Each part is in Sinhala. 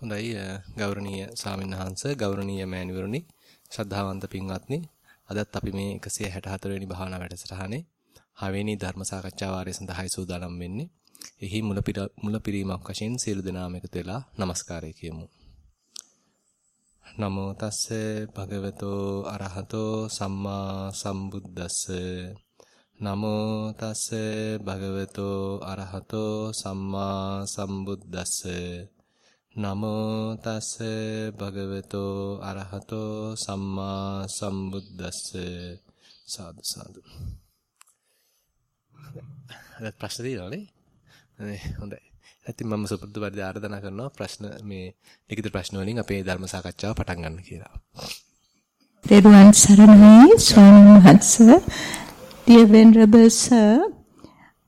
හොඳයි ගෞරවනීය ස්වාමින්වහන්ස ගෞරවනීය මෑණිවරුනි ශ්‍රද්ධාවන්ත පින්වත්නි අදත් අපි මේ 164 වෙනි භාවනා වැඩසටහනේ 6 වෙනි ධර්ම සාකච්ඡා වාරය සඳහායි සූදානම් වෙන්නේ. එහි මුල මුල පිරීමක් වශයෙන් සියලු දෙනාම එකතු වෙලා নমස්කාරය කියමු. නමෝ තස්සේ භගවතෝ අරහතෝ සම්මා සම්බුද්දස්ස නමෝ තස්සේ භගවතෝ අරහතෝ සම්මා සම්බුද්දස්ස නමෝ තස් භගවතෝ අරහතෝ සම්මා සම්බුද්දස්ස සාදු සාදු. අද ප්‍රශ්න තියෙනවනේ. නේ හොඳයි. ඉතින් මම සුපුරුදු පරිදි ආරාධනා කරනවා ප්‍රශ්න මේ ලිඛිත ප්‍රශ්න වලින් අපේ ධර්ම සාකච්ඡාව පටන් ගන්න කියලා. දේරුවන් සරණයි ස්වාමීන් වහන්සේ Dear Venerable Sir,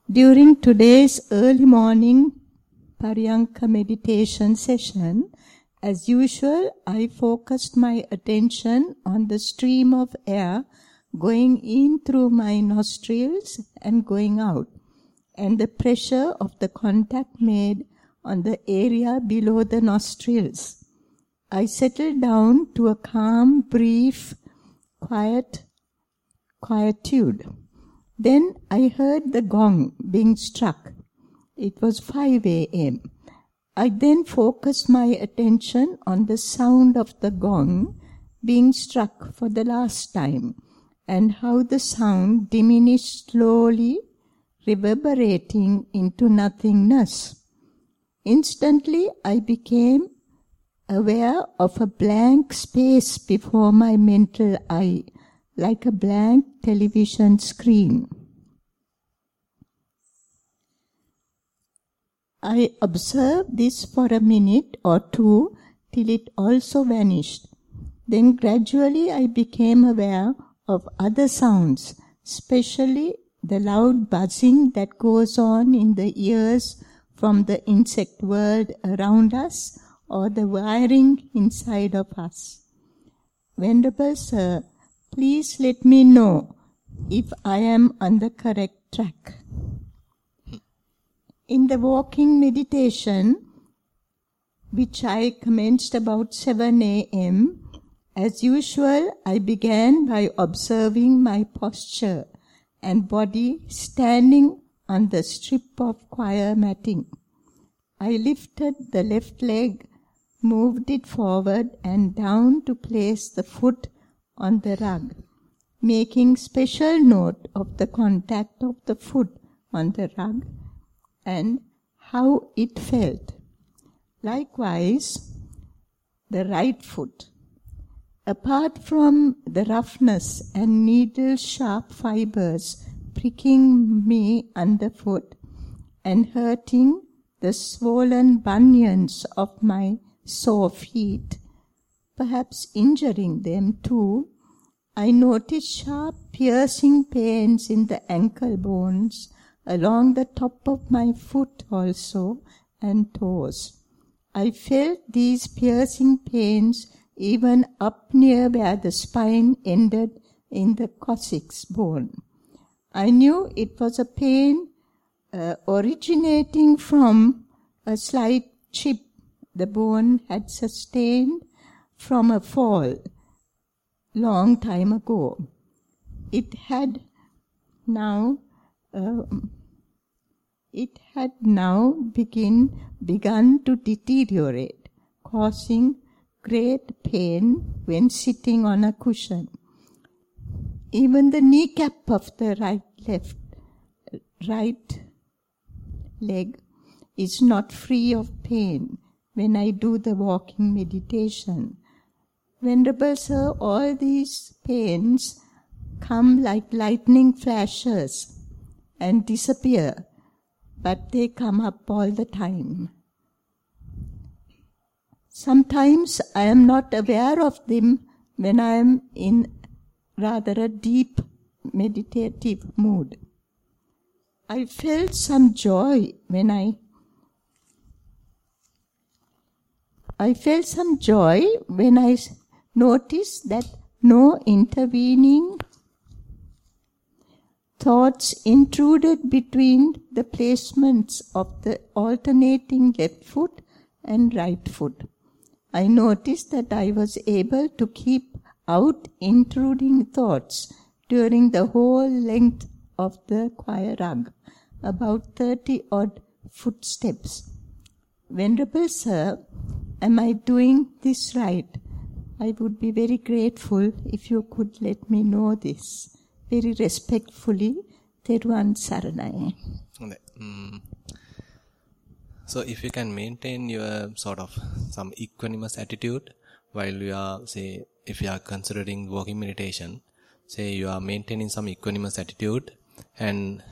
during today's early morning Paryanka meditation session, as usual, I focused my attention on the stream of air going in through my nostrils and going out, and the pressure of the contact made on the area below the nostrils. I settled down to a calm, brief, quiet quietude. Then I heard the gong being struck. It was 5 a.m. I then focused my attention on the sound of the gong being struck for the last time and how the sound diminished slowly, reverberating into nothingness. Instantly, I became aware of a blank space before my mental eye, like a blank television screen. I observed this for a minute or two till it also vanished. Then gradually I became aware of other sounds, especially the loud buzzing that goes on in the ears from the insect world around us or the wiring inside of us. Venerable Sir, please let me know if I am on the correct track. In the walking meditation, which I commenced about 7 a.m., as usual, I began by observing my posture and body standing on the strip of choir matting. I lifted the left leg, moved it forward and down to place the foot on the rug, making special note of the contact of the foot on the rug and how it felt. Likewise, the right foot. Apart from the roughness and needle sharp fibers pricking me underfoot and hurting the swollen bunions of my sore feet, perhaps injuring them too, I noticed sharp piercing pains in the ankle bones along the top of my foot also and toes. I felt these piercing pains even up near where the spine ended in the coccyx bone. I knew it was a pain uh, originating from a slight chip the bone had sustained from a fall long time ago. It had now um, it had now begin, begun to deteriorate, causing great pain when sitting on a cushion. Even the kneecap of the right left right leg is not free of pain when I do the walking meditation. Venerable Sir, all these pains come like lightning flashes and disappear, but they come up all the time. Sometimes I am not aware of them when I am in rather a deep meditative mood. I felt some joy when I I felt some joy when I noticed that no intervening thoughts intruded between the placements of the alternating left foot and right foot. I noticed that I was able to keep out intruding thoughts during the whole length of the choir rug, about 30 odd footsteps. Venerable Sir, am I doing this right? I would be very grateful if you could let me know this Very respectfully, Teruan Saranai. හොඳයි. ම්ම්. So if you can maintain your sort of some equanimous attitude while you are say if you are considering walking meditation, say you are maintaining some equanimous attitude and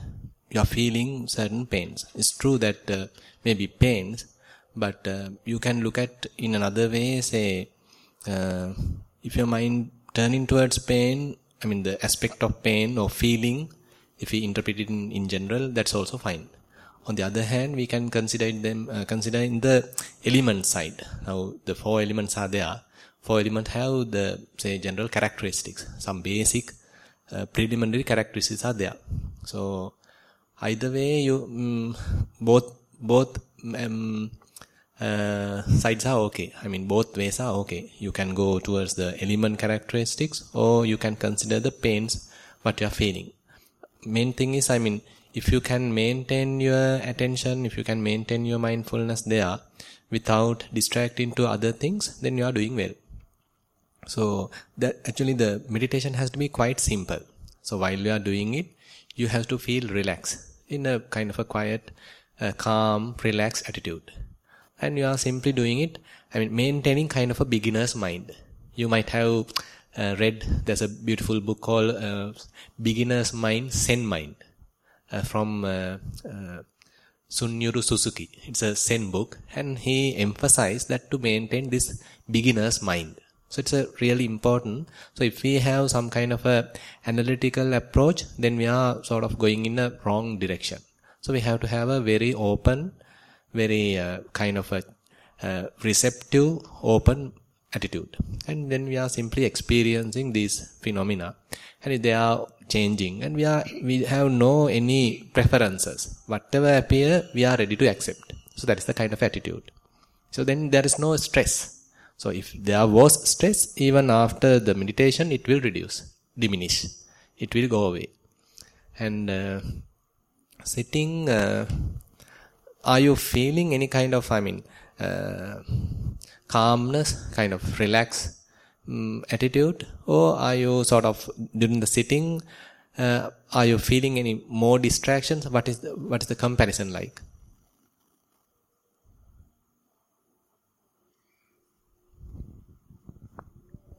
you are feeling certain pains. It's true that uh, maybe pains, but uh, you can look at in another way. Say, uh, if your mind turning towards pain, I mean the aspect of pain or feeling, if we interpret it in, in general, that's also fine. On the other hand, we can consider them uh, consider in the element side. Now the four elements are there. Four elements have the say general characteristics. Some basic uh, preliminary characteristics are there. So either way, you um, both both um, uh, sides are okay. I mean both ways are okay. You can go towards the element characteristics, or you can consider the pains what you are feeling. Main thing is, I mean, if you can maintain your attention, if you can maintain your mindfulness there without distracting to other things, then you are doing well. So that actually the meditation has to be quite simple. So while you are doing it, you have to feel relaxed in a kind of a quiet, uh, calm, relaxed attitude. And you are simply doing it, I mean, maintaining kind of a beginner's mind. You might have uh, read, there's a beautiful book called uh, Beginner's Mind, Zen Mind uh, from uh, uh, Sunyuru Suzuki. It's a Zen book, and he emphasized that to maintain this beginner's mind. So it's a really important. So if we have some kind of a analytical approach, then we are sort of going in a wrong direction. So we have to have a very open, very uh, kind of a uh, receptive, open attitude. And then we are simply experiencing these phenomena, and they are changing, and we are we have no any preferences. Whatever appear, we are ready to accept. So that is the kind of attitude. So then there is no stress so if there was stress, even after the meditation, it will reduce, diminish. It will go away. And uh, sitting, uh, are you feeling any kind of, I mean, uh, calmness, kind of relaxed um, attitude? Or are you sort of, during the sitting, uh, are you feeling any more distractions? What is the, what is the comparison like?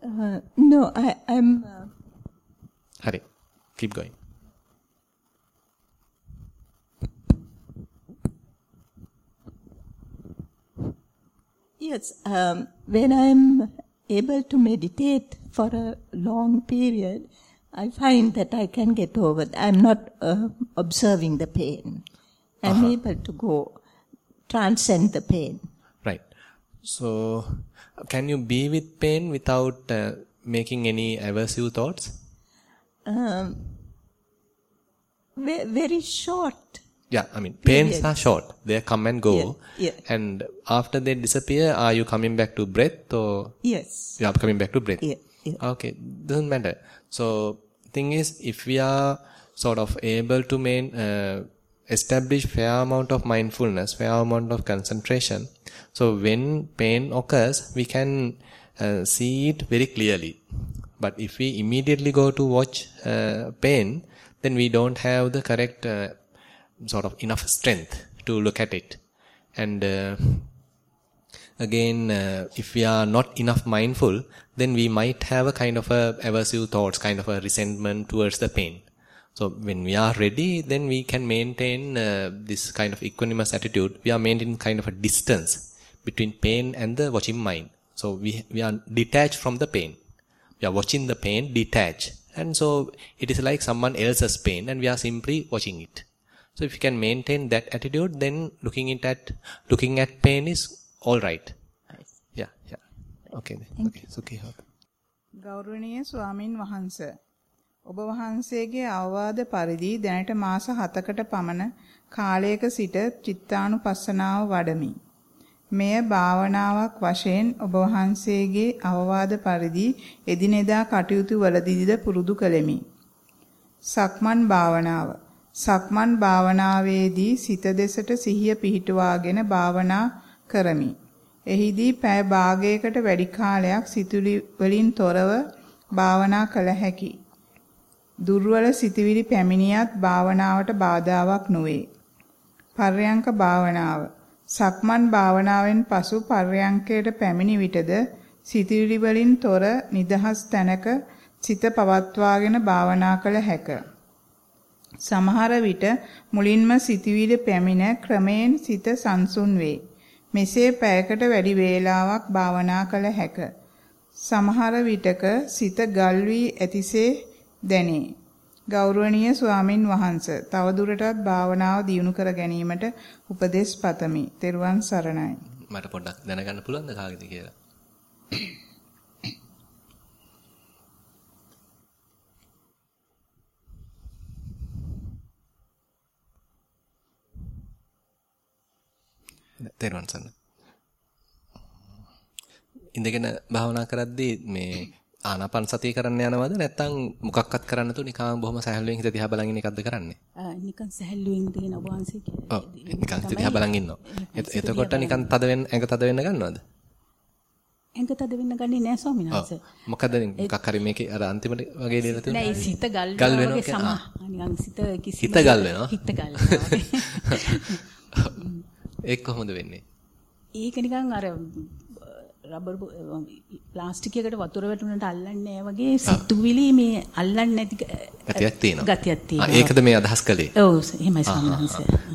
Uh, no, I, I'm. Uh, Hari, keep going. Yes, um, when I'm able to meditate for a long period, I find that I can get over. I'm not uh, observing the pain. I'm Uh-huh. able to go transcend the pain. Right. So, can you be with pain without uh, making any aversive thoughts? Um, very short. Yeah, I mean, pains are short. They come and go. Yeah, yeah. And after they disappear, are you coming back to breath or Yes. you are coming back to breath? Yeah, yeah. Okay, doesn't matter. So, thing is, if we are sort of able to main, uh, establish fair amount of mindfulness, fair amount of concentration, so when pain occurs, we can uh, see it very clearly. But if we immediately go to watch uh, pain, then we don't have the correct uh, sort of enough strength to look at it. And uh, again, uh, if we are not enough mindful, then we might have a kind of a aversive thoughts, kind of a resentment towards the pain. So when we are ready, then we can maintain uh, this kind of equanimous attitude. We are maintaining kind of a distance between pain and the watching mind. So we we are detached from the pain. We are watching the pain detached, and so it is like someone else's pain, and we are simply watching it. So if you can maintain that attitude, then looking it at looking at pain is all right. Yeah, yeah. Okay, then. okay. So okay. okay. ගෞරවනීය ස්වාමින් වහන්ස ඔබ වහන්සේගේ අවවාද පරිදි දැනට මාස 7කට පමණ කාලයක සිට චිත්තානුපස්සනාව වඩමි. මෙය භාවනාවක් වශයෙන් ඔබ වහන්සේගේ අවවාද පරිදි එදිනෙදා කටයුතු වලදීද පුරුදු කළෙමි. සක්මන් භාවනාව. සක්මන් භාවනාවේදී සිත දෙසට සිහිය පිහිටුවාගෙන භාවනා කරමි. එහිදී පැය භාගයකට වැඩි කාලයක් සිතුලි වලින් තොරව භාවනා කළ හැකි. දුර්වල සිතවිලි පැමිණියත් භාවනාවට බාධාවක් නොවේ. පර්යංක භාවනාව සක්මන් භාවනාවෙන් පසු පර්යංකයට පැමිණි විටද සිතවිලි වලින් තොර නිදහස් තැනක සිත පවත්වාගෙන භාවනා කළ හැක. සමහර විට මුලින්ම සිතවිලි පැමිණ ක්‍රමයෙන් සිත සංසුන් වේ. මෙසේ පැයකට වැඩි වේලාවක් භාවනා කළ හැක. සමහර විටක සිත ගල් වී ඇතිසේ දැනේ. ගෞරවනීය ස්වාමින් වහන්සේ තවදුරටත් භාවනාව දියුණු කර ගැනීමට උපදෙස් පතමි. තෙරුවන් සරණයි. මට පොඩ්ඩක් දැනගන්න පුළුවන්ද කාගෙද කියලා? තෙරුවන් සරණයි. ඉඳගෙන භාවනා කරද්දී මේ ආනාපාන සතිය කරන්න යනවද නැත්නම් මොකක්වත් කරන්න තු නිකන් බොහොම සැහැල්ලුවෙන් හිත දිහා බලන් ඉන්න එකක්ද කරන්නේ? නිකන් සැහැල්ලුවෙන් ඉඳගෙන ඔබ වහන්සේ කියලා. ඔව් නිකන් හිත දිහා බලන් ඉන්නවා. එතකොට නිකන් තද වෙන්න ඇඟ තද වෙන්න ගන්නවද? ඇඟ තද වෙන්න ගන්නේ නැහැ ස්වාමීන් වහන්සේ. මොකද මොකක් හරි මේකේ අර අන්තිමට වගේ දේවල් තියෙනවා. නෑ සිත ගල් වෙනවා නිකන් සිත කිසි හිත ගල් වෙනවා. හිත ගල් වෙනවා. ඒක කොහොමද වෙන්නේ? ඒක නිකන් අර රබර් ප්ලාස්ටිකයකට වතුර වැටුනට අල්ලන්නේ වගේ සිතුවිලි මේ අල්ලන්නේ නැති ගතියක් තියෙනවා. ගතියක් තියෙනවා. ඒකද මේ අදහස් කළේ? ඔව් එහෙමයි ස්වාමීන්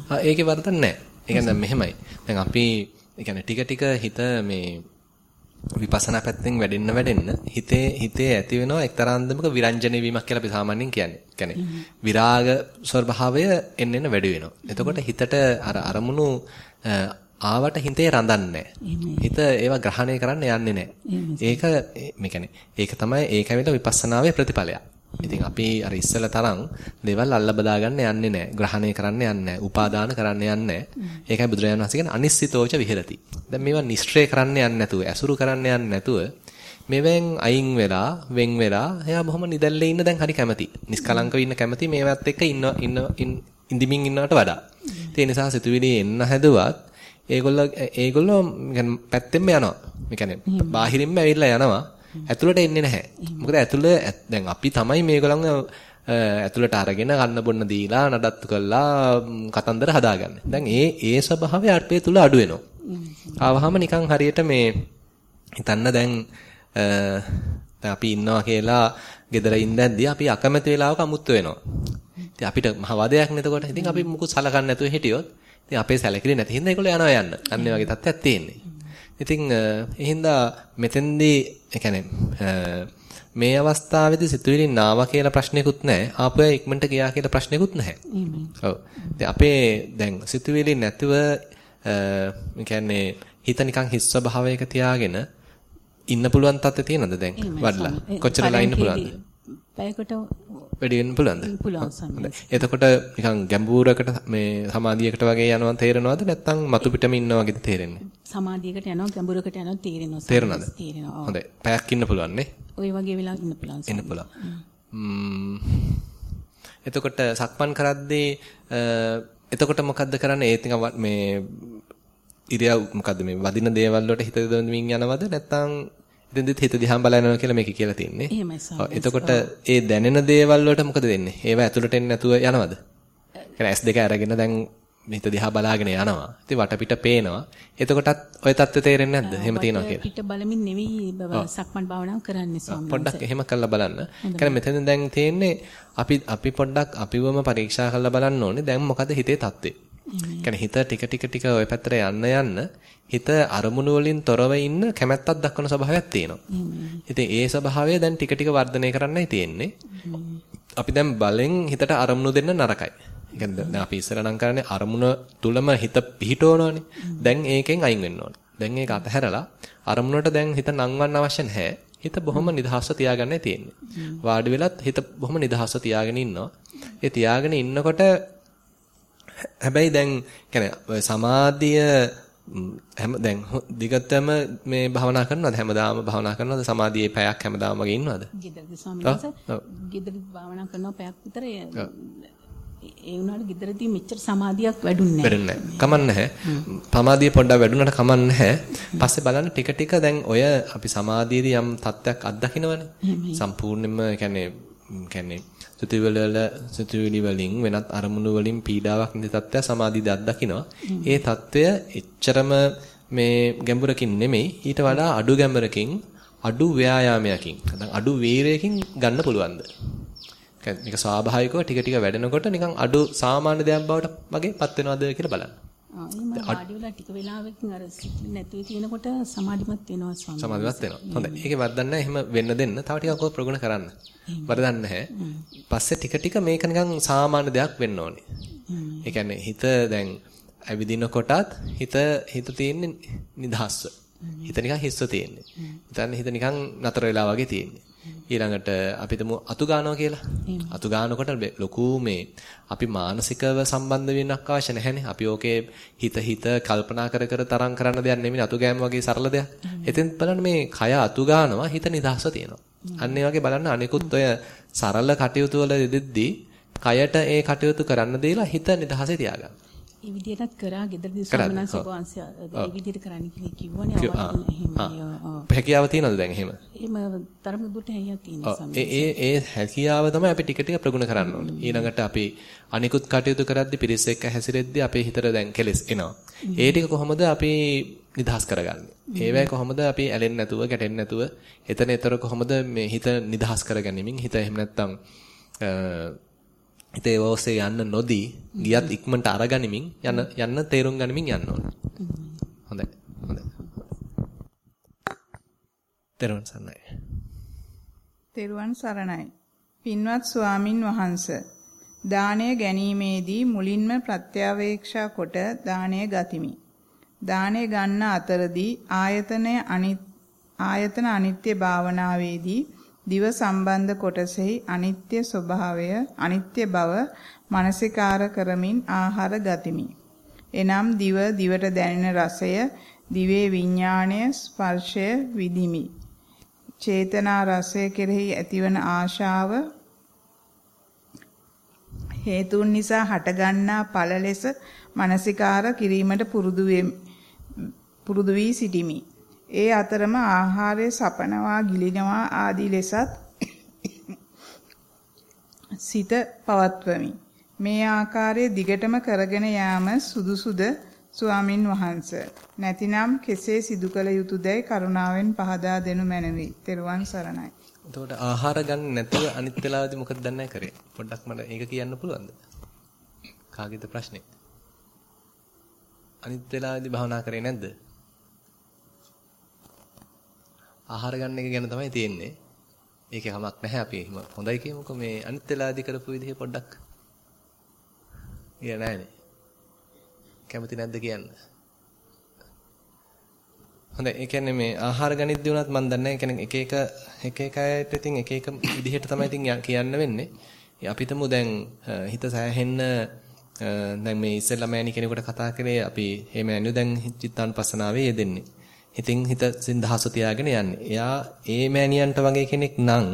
ආ ඒකේ වරදක් නැහැ. ඒ කියන්නේ මෙහෙමයි. දැන් අපි ඒ කියන්නේ ටික ටික හිත මේ විපස්සනා පැත්තෙන් වැඩෙන්න වැඩෙන්න හිතේ හිතේ ඇති වෙනවා එක්තරා අන්දමක විරංජන වීමක් කියලා අපි සාමාන්‍යයෙන් කියන්නේ. කියන්නේ විරාග ස්වභාවය එන්න එන්න වැඩි වෙනවා. එතකොට හිතට අර අරමුණු ආවට හිතේ රඳන්නේ හිත ඒවා ග්‍රහණය කරන්න යන්නේ නැහැ. ඒක මේ ඒක තමයි ඒක ඇවිල්ලා විපස්සනාවේ ප්‍රතිඵලයක්. ඉතින් අපි අර ඉස්සල තරම් දේවල් අල්ල බදා ගන්න යන්නේ නැහැ. ග්‍රහණය කරන්න යන්නේ නැහැ. උපාදාන කරන්න යන්නේ නැහැ. ඒකයි බුදුරජාණන් වහන්සේ කියන්නේ අනිශ්චිතෝච විහෙරති. දැන් මේවා නිෂ්ක්‍රය කරන්න යන්නේ නැතුව, ඇසුරු කරන්න යන්නේ නැතුව මෙවෙන් අයින් වෙලා, වෙන් වෙලා එයා බොහොම නිදැල්ලේ ඉන්න දැන් හරි කැමති. නිස්කලංකව ඉන්න කැමති මේවත් එක්ක ඉන්න ඉන්න ඉඳිමින් ඉන්නවට වඩා. ඒ නිසා සිතුවිලි එන්න හැදුවත් ඒගොල්ලෝ ඒගොල්ලෝ පැත්තෙන්ම යනවා. ඒ කියන්නේ බාහිරින්ම ඇවිල්ලා යනවා. ඇතුළට එන්නේ නැහැ. මොකද ඇතුළ දැන් අපි තමයි මේගොල්ලන්ව ඇතුළට අරගෙන කන්න බොන්න දීලා නඩත්තු කළා කතන්දර හදාගන්නේ. දැන් ඒ ඒ ස්වභාවය අපේ තුල අඩු වෙනවා. ආවහම නිකන් හරියට මේ හිතන්න දැන් දැන් අපි ඉන්නවා කියලා ගෙදර ඉඳද්දී අපි අකමැති වෙලාවක අමුත්තු වෙනවා. ඉතින් අපිට මහ වදයක් නේද ඉතින් අපි මුකුත් සලකන්නේ නැතුව හිටියොත් ඉතින් අපේ සැලකිලි නැති හින්දා ඒගොල්ලෝ යනවා යන්න. අන්න වගේ තත්ත්වයක් තියෙන්නේ. ඉතින් ඒ හින්දා මෙතෙන්දී ඒ කියන්නේ මේ අවස්ථාවේදී සිතුවිලි නාවා කියලා ප්‍රශ්නයකුත් නැහැ. ආපු අය ඉක්මනට ගියා කියලා ප්‍රශ්නයකුත් නැහැ. ඔව්. අපේ දැන් සිතුවිලි නැතුව ඒ කියන්නේ හිත නිකන් හිස් ස්වභාවයක තියාගෙන ඉන්න පුළුවන් තත්ත්වය තියෙනවද දැන්? වඩලා. කොච්චරලා ඉන්න පුළුවන්ද? පැයකට වැඩි වෙන්න පුළුවන්ද? පුළුවන්. එතකොට නිකන් ගැඹුරකට මේ සමාධියකට වගේ යනවා තේරෙනවද නැත්නම් මතු පිටම ඉන්නා වගේද තේරෙන්නේ? සමාධියකට යනවා ගැඹුරකට යනවා තේරෙනවා. තේරෙනවද? තේරෙනවා. හොඳයි. පැයක් ඉන්න පුළුවන් නේ? ওই වගේ වෙලාවක ඉන්න පුළුවන්. ඉන්න පුළුවන්. එතකොට සක්මන් කරද්දී එතකොට මොකද්ද කරන්නේ? ඒ මේ ඉරියව් මොකද්ද මේ වදින දේවල් වලට හිත යොදවමින් යනවද නැත්නම් දෙන්දෙත් හිත දිහාම බලනවා කියලා මේකේ කියලා තින්නේ. එහෙමයි සාරා. එතකොට ඒ දැනෙන දේවල් වලට මොකද වෙන්නේ? ඒවා ඇතුළට එන්නේ නැතුව යනවද? කියන්නේ S2 අරගෙන දැන් හිත දිහා බලාගෙන යනවා. ඉතින් වටපිට පේනවා. එතකොටත් ඔය தත්ත්වය තේරෙන්නේ නැද්ද? එහෙම තියනවා කියලා. පිට බලමින් නෙවෙයි සක්මන් භාවනාව කරන්නේ ස්වාමීන් පොඩ්ඩක් එහෙම කරලා බලන්න. කියන්නේ මෙතෙන් දැන් තියෙන්නේ අපි අපි පොඩ්ඩක් අපිවම පරීක්ෂා කරලා බලන්න ඕනේ. දැන් මොකද හිතේ தත්ත්වය? කියන්නේ හිත ටික ටික ටික ওই පැත්තට යන්න යන්න හිත අරමුණු වලින් තොරව ඉන්න කැමැත්තක් දක්වන ස්වභාවයක් තියෙනවා. ඉතින් ඒ ස්වභාවය දැන් ටික ටික වර්ධනය කරන්නයි තියෙන්නේ. අපි දැන් බලෙන් හිතට අරමුණු දෙන්න නරකයි. කියන්නේ දැන් අපි ඉස්සර නම් කරන්නේ අරමුණ තුලම හිත පිහිටවනවනේ. දැන් ඒකෙන් අයින් වෙන්න ඕනේ. දැන් ඒක අතහැරලා අරමුණට දැන් හිත නංවන්න අවශ්‍ය නැහැ. හිත බොහොම නිදහස්ව තියාගන්නයි තියෙන්නේ. වාඩි වෙලත් හිත බොහොම නිදහස්ව තියාගෙන ඉන්නවා. ඒ තියාගෙන ඉන්නකොට හැබැයි දැන් කියන්නේ සමාධිය හැම දැන් දිගටම මේ භාවනා කරනවද හැමදාම භාවනා කරනවද සමාධියේ පැයක් හැමදාම වගේ ඉන්නවද? ගෙදරදී ස්වාමීන් වහන්සේ ගෙදරදී භාවනා කරනවා පැයක් විතර ඒ වුණාට ගෙදරදී මෙච්චර සමාධියක් වැඩුන්නේ නැහැ. කමන්නේ. සමාධිය පොඩ්ඩක් වැඩුණාට කමන්නේ නැහැ. පස්සේ බලන්න ටික ටික දැන් ඔය අපි සමාධියේදී යම් තත්ත්වයක් අත්දකින්නවනේ. සම්පූර්ණයෙන්ම කියන්නේ කියන්නේ සිතුවිලි වල සිතුවිලි වලින් වෙනත් අරමුණු වලින් පීඩාවක් නැති තත්ත්වය සමාධියදී අත්දකින්නවා. ඒ තත්ත්වය එච්චරම මේ ගැඹුරකින් නෙමෙයි ඊට වඩා අඩු ගැඹුරකින් අඩු ව්‍යායාමයකින් නැත්නම් අඩු වීරයකින් ගන්න පුළුවන්ද? මේක ස්වාභාවිකව ටික ටික වැඩෙනකොට නිකන් අඩු සාමාන්‍ය දෙයක් බවට වගේපත් වෙනවද කියලා බලන්න. ආ එහෙම වාඩි වෙලා ටික වෙලාවකින් අර නැතුව තියෙනකොට සමාධිමත් වෙනවා ස්වාමීන් සමාධිමත් වෙනවා. හොඳයි. ඒකේ වරදක් නැහැ. එහෙම වෙන්න දෙන්න. තව ටිකක් ඔය ප්‍රගුණ කරන්න. වරදක් නැහැ. පස්සේ ටික ටික මේක නිකන් සාමාන්‍ය දෙයක් වෙන්න ඕනේ. ඒ කියන්නේ හිත දැන් ඇවිදිනකොටත් හිත හිත තියෙන්නේ නිදහස්ව. හිත නිකන් හිස්ව තියෙන්නේ. හිතන්නේ හිත නිකන් නතර වෙලා වගේ තියෙන්නේ. ඊළඟට අපි තමු අතු ගන්නවා කියලා. අතු ගන්නකොට ලොකු මේ අපි මානසිකව සම්බන්ධ වෙන්නක් අවශ්‍ය නැහැනේ. අපි ඕකේ හිත හිත කල්පනා කර කර තරම් කරන්න දෙයක් නෙමෙයි අතු ගෑම වගේ සරල දෙයක්. එතෙන් බලන්න මේ කය අතු ගන්නවා හිත නිදහස තියෙනවා. අන්න ඒ වගේ බලන්න අනිකුත් ඔය සරල කටයුතු වල දෙද්දී කයට ඒ කටයුතු කරන්න දීලා හිත නිදහසේ තියාගන්න. ඒ විදිහටත් කරා. ගෙදරදී ස්වාමීන් වහන්සේ ඒ විදිහට කරන්න කියලා කිව්වනේ. අවවාද එහෙම හැකියාව තියෙනවද දැන් එහෙම? එහෙම තරම දුරට හැකියාවක් තියෙනවා ඒ ඒ හැකියාව තමයි අපි ටික ටික ප්‍රගුණ කරන්න ඕනේ. ඊළඟට අපි අනිකුත් කටයුතු කරද්දී පිරිස් එක්ක හැසිරෙද්දී අපේ හිතට දැන් කෙලස් එනවා. ඒ ටික කොහොමද අපි නිදහස් කරගන්නේ? ඒවැයි කොහොමද අපි ඇලෙන්නේ නැතුව, ගැටෙන්නේ නැතුව, එතන එතර කොහොමද මේ හිත නිදහස් කරගැනීමෙන් හිත එහෙම නැත්තම් හිත ඒව ඔස්සේ යන්න නොදී ගියත් ඉක්මනට අරගනිමින් යන යන්න තේරුම් ගනිමින් යන්න ඕනේ. හොඳයි. හොඳයි. තෙරුවන් සරණයි. තෙරුවන් සරණයි. පින්වත් ස්වාමින් වහන්සේ දාණය ගැනීමේදී මුලින්ම ප්‍රත්‍යවේක්ෂා කොට දාණය ගතිමි. දාණය ගන්න අතරදී ආයතනය ආයතන අනිත්‍ය භාවනාවේදී දිව සම්බන්ධ කොටසෙහි අනිත්‍ය ස්වභාවය අනිත්‍ය බව මානසිකාර කරමින් ආහාර ගතිමි. එනම් දිව දිවට දැනෙන රසය දිවේ විඥාණය ස්පර්ශය විදිමි. චේතනා රසය කෙරෙහි ඇතිවන ආශාව හේතුන් නිසා හටගන්නා ඵල ලෙස මානසිකාර කිරීමට පුරුදු පුරුදු වී සිටිමි. ඒ අතරම ආහාරය සපනවා ගිලිනවා ආදී ලෙසත් සිත පවත්වමි. මේ ආකාරයේ දිගටම කරගෙන යාම සුදුසුද ස්වාමින් වහන්සේ. නැතිනම් කෙසේ සිදු කළ යුතුයදයි කරුණාවෙන් පහදා දෙනු මැනවි. තෙරුවන් සරණයි. එතකොට ආහාර ගන්න නැතුව අනිත් වෙලාවදී මොකද දන්නේ කරේ? පොඩ්ඩක් මට ඒක කියන්න පුළුවන්ද? කාගේද ප්‍රශ්නේ? අනිත් වෙලාවදී භවනා කරේ නැද්ද? ආහාර ගන්න එක ගැන තමයි තියෙන්නේ. ඒකේ කමක් නැහැ අපි එහෙම හොඳයි කියමුකෝ මේ අනිත් වෙලාවදී කරපු විදිහ පොඩ්ඩක්. ඉය නැහැනේ. කැමති නැද්ද කියන්න? හොඳයි ඒ කියන්නේ මේ ආහාර ගනිද්දී උනත් මම දන්නේ නැහැ එක එක එක එක අයට ඉතින් එක එක විදිහට තමයි ඉතින් කියන්න වෙන්නේ. අපිටම දැන් හිත සෑහෙන්න දැන් මේ ඉස්සෙල්ලා මෑණි කෙනෙකුට කතා කරේ අපි මේ මෑණියෝ දැන් චිත්තානුපස්සනාවේ යෙදෙන්නේ. ඉතින් හිත සින්දහස තියාගෙන යන්නේ. එයා ඒ මෑණියන්ට වගේ කෙනෙක් නම්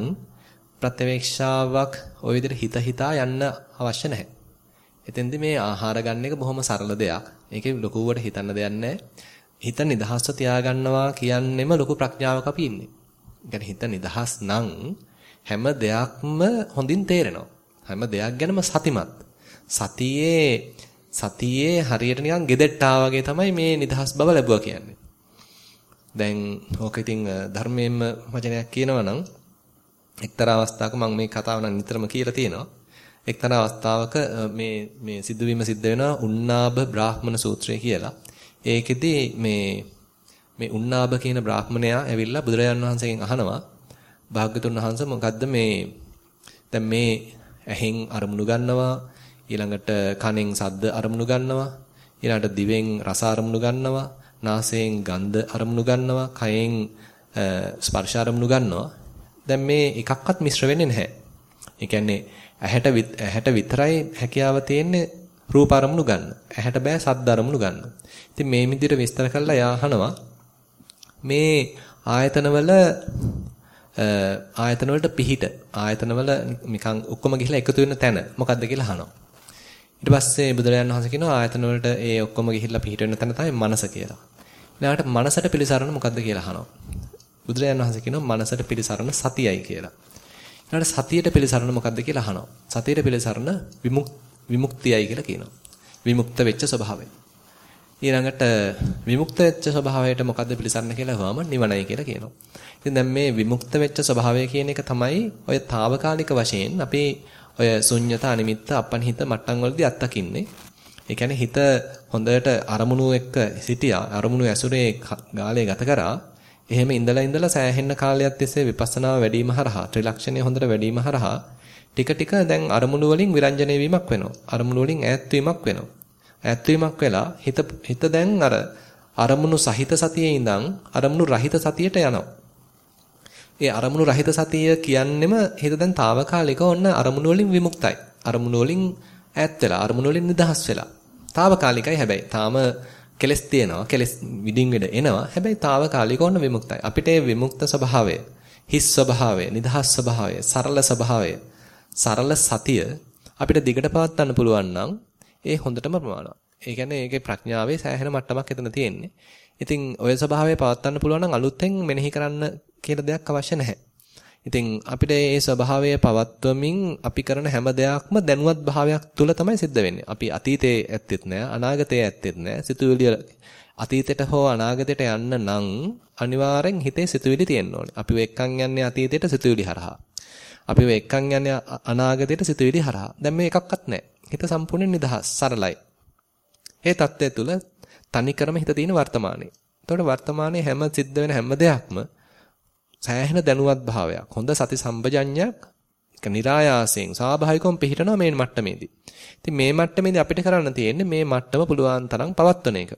ප්‍රත්‍යවේක්ෂාවක් ওই විදිහට හිත හිතා යන්න අවශ්‍ය නැහැ. එතෙන්දී මේ ආහාර ගන්න එක බොහොම සරල දෙයක්. ඒකේ ලොකුවට හිතන්න දෙයක් නැහැ. හිත නිදහස්ව තියාගන්නවා කියන්නෙම ලොකු ප්‍රඥාවක අපි ඉන්නේ. يعني හිත නිදහස් නම් හැම දෙයක්ම හොඳින් තේරෙනවා. හැම දෙයක් ගැනම සතිමත්. සතියේ සතියේ හරියට නිකන් gedeට්ටා වගේ තමයි මේ නිදහස් බව ලැබුවා කියන්නේ. දැන් ඕක ඉතින් ධර්මයෙන්ම වචනයක් කියනවා නම් එක්තරා අවස්ථාවක මම මේ කතාව නම් නිතරම කියලා තියෙනවා. එක්තරා අවස්ථාවක මේ මේ සිදුවීම සිද්ධ වෙනවා උන්නාභ බ්‍රාහ්මණ සූත්‍රය කියලා. ඒකෙදි මේ මේ උන්නාභ කියන බ්‍රාහ්මණයා ඇවිල්ලා බුදුරජාන් වහන්සේගෙන් අහනවා භාග්‍යතුන් වහන්සේ මොකද්ද මේ දැන් මේ ඇහෙන් අරමුණු ගන්නවා ඊළඟට කනෙන් සද්ද අරමුණු ගන්නවා ඊළඟට දිවෙන් රස අරමුණු ගන්නවා නාසයෙන් ගන්ධ අරමුණු ගන්නවා කයෙන් ස්පර්ශ අරමුණු ගන්නවා දැන් මේ එකක්වත් මිශ්‍ර වෙන්නේ නැහැ. ඒ කියන්නේ ඇහැට ඇහැට විතරයි හැකියාව තියෙන්නේ රූප අරමුණු ගන්න. ඇහැට බෑ සද්ද අරමුණු ගන්න. ඉතින් මේ විදිහට විස්තර කරලා යාහනවා මේ ආයතනවල ආයතන වලට පිහිට ආයතනවල නිකන් ඔක්කොම ගිහිලා එකතු වෙන තැන මොකද්ද කියලා අහනවා. ඊට පස්සේ බුදුරජාණන් වහන්සේ කියනවා ආයතන වලට ඒ ඔක්කොම ගිහිල්ලා පිහිට වෙන තැන තමයි මනස කියලා. ඊළඟට මනසට පිළිසරණ මොකද්ද කියලා අහනවා. බුදුරජාණන් වහන්සේ කියනවා මනසට පිළිසරණ සතියයි කියලා. ඊළඟට සතියට පිළිසරණ මොකද්ද කියලා අහනවා. සතියට පිළිසරණ විමුක්තියයි කියලා කියනවා. විමුක්ත වෙච්ච ස්වභාවය. ඊළඟට විමුක්ත වෙච්ච ස්වභාවයට මොකද්ද පිළිසරණ කියලා අහුවම නිවනයි කියලා කියනවා. ඉතින් දැන් මේ විමුක්ත වෙච්ච ස්වභාවය කියන එක තමයි ඔය తాවකාලික වශයෙන් අපි ඔය ශුන්්‍යත අනිමිත්ත අපන්හිත මට්ටම් වලදී අත්දකින්නේ. ඒ කියන්නේ හිත හොඳට අරමුණු එක්ක සිටියා අරමුණු ඇසුරේ ගාලේ ගත කරා. එහෙම ඉඳලා ඉඳලා සෑහෙන්න කාලයක් තිස්සේ විපස්සනාව වැඩිම හරහා ත්‍රිලක්ෂණය හොඳට වැඩිම හරහා ටික ටික දැන් අරමුණු වලින් විරංජනේ වීමක් වෙනවා. අරමුණු වලින් ඈත් වීමක් වෙනවා. ඈත් වීමක් වෙලා හිත හිත දැන් අර අරමුණු සහිත සතියේ ඉඳන් අරමුණු රහිත සතියට යනවා. ඒ අරමුණු රහිත සතිය කියන්නෙම හිත දැන් తాවකාලික ඔන්න අරමුණු වලින් විමුක්තයි. අරමුණු වලින් ඈත් වෙලා අරමුණු වලින් නිදහස් වෙලා. తాවකාලිකයි හැබැයි. තාම කෙලස් තියෙනවා. කෙලස් විදින් විද එනවා. හැබැයි తాවකාලිකව ඔන්න විමුක්තයි. අපිට ඒ විමුක්ත ස්වභාවය, හිස් ස්වභාවය, නිදහස් ස්වභාවය, සරල ස්වභාවය, සරල සතිය අපිට දිගට පවත්වන්න පුළුවන් නම් ඒ හොඳටම ප්‍රමාණවත්. ඒ කියන්නේ ඒකේ ප්‍රඥාවේ සෑහෙන මට්ටමක් එතන තියෙන්නේ. ඉතින් ওই ස්වභාවය පවත්වන්න පුළුවන් නම් අලුතෙන් මෙනෙහි කරන්න කියලා දෙයක් අවශ්‍ය නැහැ. ඉතින් අපිට මේ ස්වභාවය පවත්වමින් අපි කරන හැම දෙයක්ම දැනුවත් භාවයක් තුල තමයි සිද්ධ වෙන්නේ. අපි අතීතයේ ඇත්තෙත් නැහැ, අනාගතයේ ඇත්තෙත් නැහැ. සිතුවිලි අතීතයට හෝ අනාගතයට යන්න නම් අනිවාර්යෙන් හිතේ සිතුවිලි තියෙන්න ඕනේ. අපි එක්කන් යන්නේ අතීතයට සිතුවිලි හරහා. අපි එක්කන් යන්නේ අනාගතයට සිතුවිලි හරහා. දැන් මේ එකක්වත් නැහැ. හිත සම්පූර්ණයෙන් නිදහස්, සරලයි. ඒ தත්ත්වය තුල තනිකරම හිත තියෙන වර්තමානයේ. එතකොට වර්තමානයේ හැම සිද්ධ වෙන හැම දෙයක්ම සෑහෙන දැනුවත් භාවයක්. හොඳ සති සම්පජඤ්ඤයක් ඒක નિરાයාසයෙන් ස්වාභාවිකවම පිළිහිටනවා මේ මට්ටමේදී. ඉතින් මේ මට්ටමේදී අපිට කරන්න තියෙන්නේ මේ මට්ටම පුළුවන් තරම් පවත්වන එක.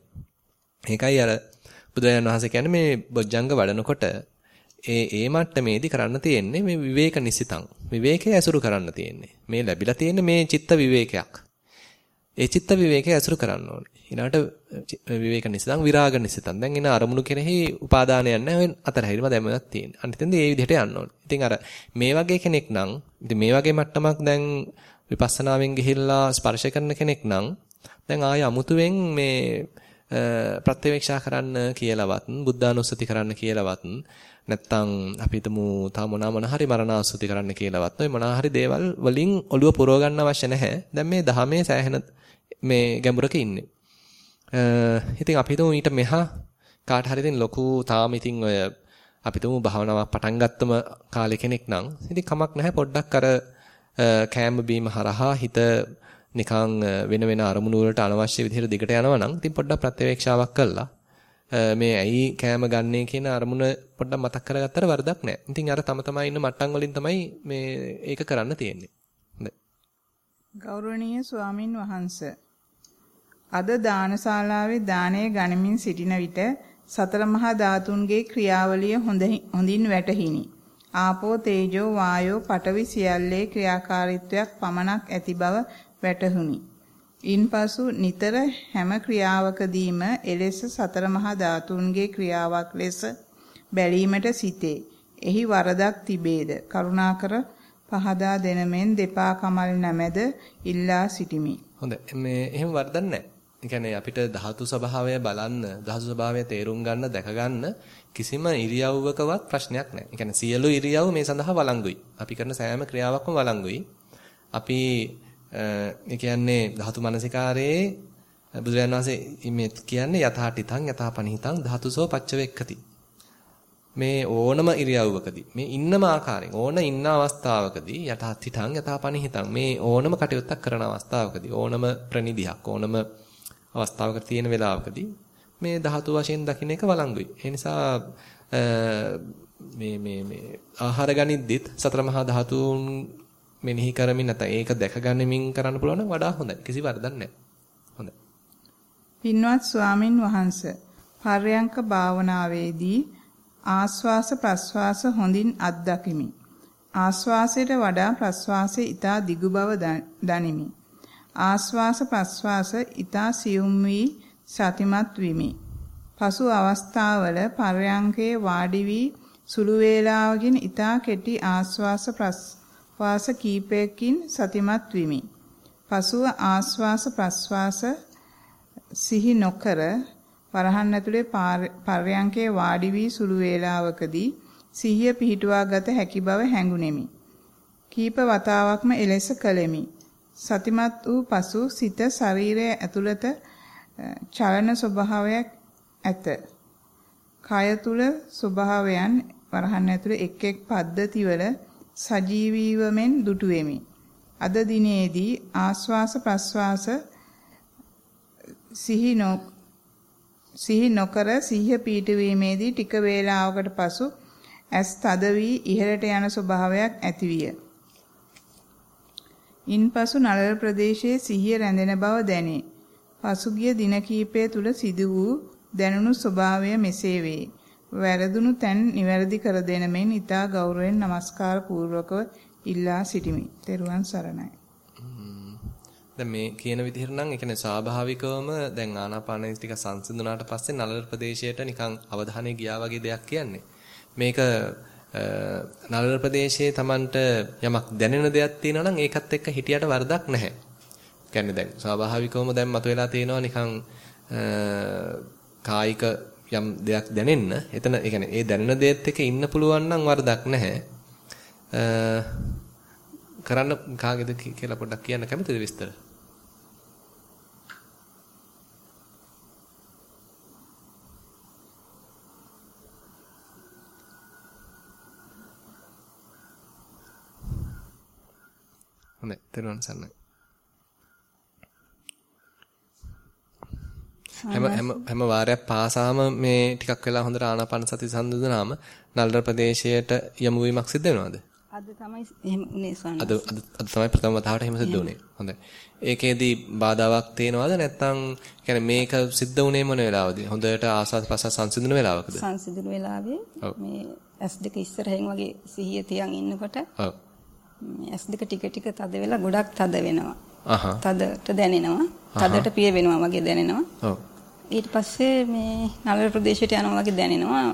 ඒකයි අර බුදුරජාණන් වහන්සේ කියන්නේ මේ බොජ්ජංග වඩනකොට ඒ ඒ මට්ටමේදී කරන්න තියෙන්නේ මේ විවේක නිසිතං. විවේකයේ ඇසුරු කරන්න තියෙන්නේ. මේ ලැබිලා තියෙන්නේ මේ චිත්ත විවේකයක්. ඒ චිත්ත විවේකයේ ඇසුරු කරන්න ඕනේ. ඊළඟට විවේක නිසිතං විරාග නිසිතං. දැන් එන අරමුණු කෙරෙහි උපාදානයක් නැහැ. ඔය අතරහැරීම දැමයක් තියෙන. අනිතෙන්ද මේ විදිහට යන්න ඕනේ. ඉතින් අර මේ වගේ කෙනෙක් නම් ඉතින් මේ වගේ මට්ටමක් දැන් විපස්සනාවෙන් ගිහිල්ලා ස්පර්ශ කරන කෙනෙක් නම් දැන් ආය අමුතුවෙන් මේ ප්‍රත්‍යවේක්ෂා කරන්න කියලාවත් බුද්ධානුස්සති කරන්න කියලාවත් නැත්තම් අපි හිතමු තා මොනවා මොන හරි මරණාසුති කරන්න කියලාවත් ඔය මොනවා හරි දේවල් වලින් ඔළුව පුරව ගන්න අවශ්‍ය නැහැ. දැන් මේ දහමේ සෑහෙන මේ ගැඹුරක ඉන්නේ. ඉතින් අපි හිතමු ඊට මෙහා කාට හරි ඉතින් ලොකු තාම ඉතින් ඔය අපි තුමු භාවනාවක් පටන් ගත්තම කාලේ කෙනෙක් නම් ඉතින් කමක් නැහැ පොඩ්ඩක් අර කෑම බීම හරහා හිත නිකන් වෙන වෙන අරමුණු වලට අනවශ්‍ය විදිහට දිගට යනවා නම් ඉතින් පොඩ්ඩක් ප්‍රත්‍යවේක්ෂාවක් කළා මේ ඇයි කෑම ගන්නේ කියන අරමුණ පොඩ්ඩක් මතක් කරගත්තට වරදක් නැහැ. ඉතින් අර තම තමා ඉන්න මට්ටම් වලින් තමයි මේ ඒක කරන්න තියෙන්නේ. හොඳයි. ගෞරවනීය ස්වාමින් වහන්සේ අද දානශාලාවේ දාණය ගනිමින් සිටින විට සතර මහා ධාතුන්ගේ ක්‍රියාවලිය හොඳින් වැටහිනි. ආපෝ තේජෝ වායෝ පඨවි සියල්ලේ ක්‍රියාකාරීත්වයක් පමණක් ඇති බව වැටහුණි. ඉන්පසු නිතර හැම ක්‍රියාවකදීම එලෙස සතර මහා ධාතුන්ගේ ක්‍රියාවක් ලෙස බැලීමට සිටේ. එහි වරදක් තිබේද? කරුණාකර පහදා දෙනමෙන් දෙපා කමල් නැමෙද ඉල්ලා සිටිමි. හොඳයි. මේ එහෙම වරදක් නැහැ. ඒ කියන්නේ අපිට ධාතු ස්වභාවය බලන්න, ධාතු ස්වභාවය තේරුම් ගන්න, දැක ගන්න කිසිම ඉරියව්වකවත් ප්‍රශ්නයක් නැහැ. ඒ කියන්නේ සියලු ඉරියව් මේ සඳහා වළංගුයි. අපි කරන සෑම ක්‍රියාවක්ම වළංගුයි. අපි ඒ කියන්නේ ධාතු මනසිකාරයේ බුදුරජාණන් වහන්සේ මේ කියන්නේ යථාටිතං යථාපනිහිතං ධාතුසෝ පච්චවෙක්කති. මේ ඕනම ඉරියව්වකදී මේ ඉන්නම ආකාරයෙන් ඕන ඉන්න අවස්ථාවකදී යථාටිතං යථාපනිහිතං මේ ඕනම කටයුත්තක් කරන අවස්ථාවකදී ඕනම ප්‍රනිධියක් ඕනම අවස්ථාවක තියෙන වෙලාවකදී මේ ධාතු වශයෙන් දකින්න එක වළංගුයි. ඒ නිසා මේ මේ මේ ආහාර ගනිද්දිත් සතර මහා ධාතුන් මෙනෙහි කරමින් නැත්නම් ඒක දැක ගනිමින් කරන්න පුළුවන් නම් වඩා හොඳයි. කිසි වරදක් නැහැ. හොඳයි. පින්වත් ස්වාමින් වහන්සේ පර්යංක භාවනාවේදී ආස්වාස ප්‍රස්වාස හොඳින් අත්දකිමි. ආස්වාසයට වඩා ප්‍රස්වාසයේ ඊට දිගු බව දනිමි. ආස්වාස ප්‍රස්වාස ඊතා සියුම් වී සතිමත් විමි. පසු අවස්ථාවල පර්යංකේ වාඩි වී සුළු වේලාවකින් ඊතා කෙටි ආස්වාස ප්‍රස්වාස කීපයකින් සතිමත් විමි. පසුව ආස්වාස ප්‍රස්වාස සිහි නොකර වරහන් ඇතුලේ පර්යංකේ වාඩි වී සුළු වේලාවකදී සිහිය පිහිටුවා ගත හැකි බව හැඟුනිමි. කීප වතාවක්ම එලෙස කළෙමි. සතිමත් වූ පසු සිත ශරීරයේ ඇතුළත චලන ස්වභාවයක් ඇත. කය තුල ස්වභාවයන් වරහන් ඇතුළේ එක් එක් පද්ධතිවල සජීවීවමෙන් දුටු වෙමි. අද දිනේදී ආස්වාස ප්‍රස්වාස සිහි නො සිහි නොකර සිහිය පීඨවීමේදී ටික වේලාවකට පසු ඇස් තද වී ඉහළට යන ස්වභාවයක් ඇතිවිය. ඉන්පසු නළල ප්‍රදේශයේ සිහිය රැඳෙන බව දැනේ. පසුගිය දින කිහිපය තුල සිදු වූ දැනුණු ස්වභාවය මෙසේ වේ. වැරදුණු තැන් නිවැරදි කර දෙන මෙන් ඊතා ගෞරවයෙන් নমස්කාර පූර්වකව ඉල්ලා සිටිමි. ත්වන් සරණයි. දැන් මේ කියන විදිහට නම් ඒ කියන්නේ ස්වාභාවිකවම දැන් ආනාපානයි ටික සංසිඳුණාට පස්සේ නළල ප්‍රදේශයට නිකන් අවධානය ගියා වගේ දෙයක් කියන්නේ. මේක නළල ප්‍රදේශයේ Tamanට යමක් දැනෙන දෙයක් තියෙනවා නම් ඒකත් එක්ක හිටියට වරදක් නැහැ. කියන්නේ දැන් ස්වාභාවිකවම දැන් මතුවලා තියෙනවා නිකන් කායික යම් දෙයක් දැනෙන්න. එතන ඒ කියන්නේ ඒ දැනෙන දෙයත් එක්ක ඉන්න පුළුවන් නම් වරදක් නැහැ. කරන්න කාගේද කියලා පොඩ්ඩක් කියන්න කැමතිද විස්තර? හොඳයි තෙරුවන් සරණයි. හැම හැම හැම වාරයක් පාසාම මේ ටිකක් වෙලා හොඳට ආනාපාන සති සම්දුදනාම නල්ල ප්‍රදේශයට යමු වීමක් සිද්ධ වෙනවද? අද තමයි එහෙම උනේ ස්වාමීනි. අද අද තමයි ප්‍රථම වතාවට එහෙම සිද්ධ වුනේ. හොඳයි. ඒකේදී බාධාවක් තේනවද නැත්නම් කියන්නේ මේක සිද්ධ වුනේ මොන වෙලාවදී? හොඳට ආස්වාද ප්‍රසස් සංසිඳන වෙලාවකද? සංසිඳන වෙලාවේ මේ S2 ඉස්සරහින් වගේ සිහිය තියන් ඉන්නකොට ඔව්. ඇස් දෙක ටික ටික තද වෙලා ගොඩක් තද වෙනවා. අහහ. තදට දැනෙනවා. තදට පිය වෙනවා වගේ දැනෙනවා. ඔව්. ඊට පස්සේ මේ නළල ප්‍රදේශයට යනවා වගේ දැනෙනවා.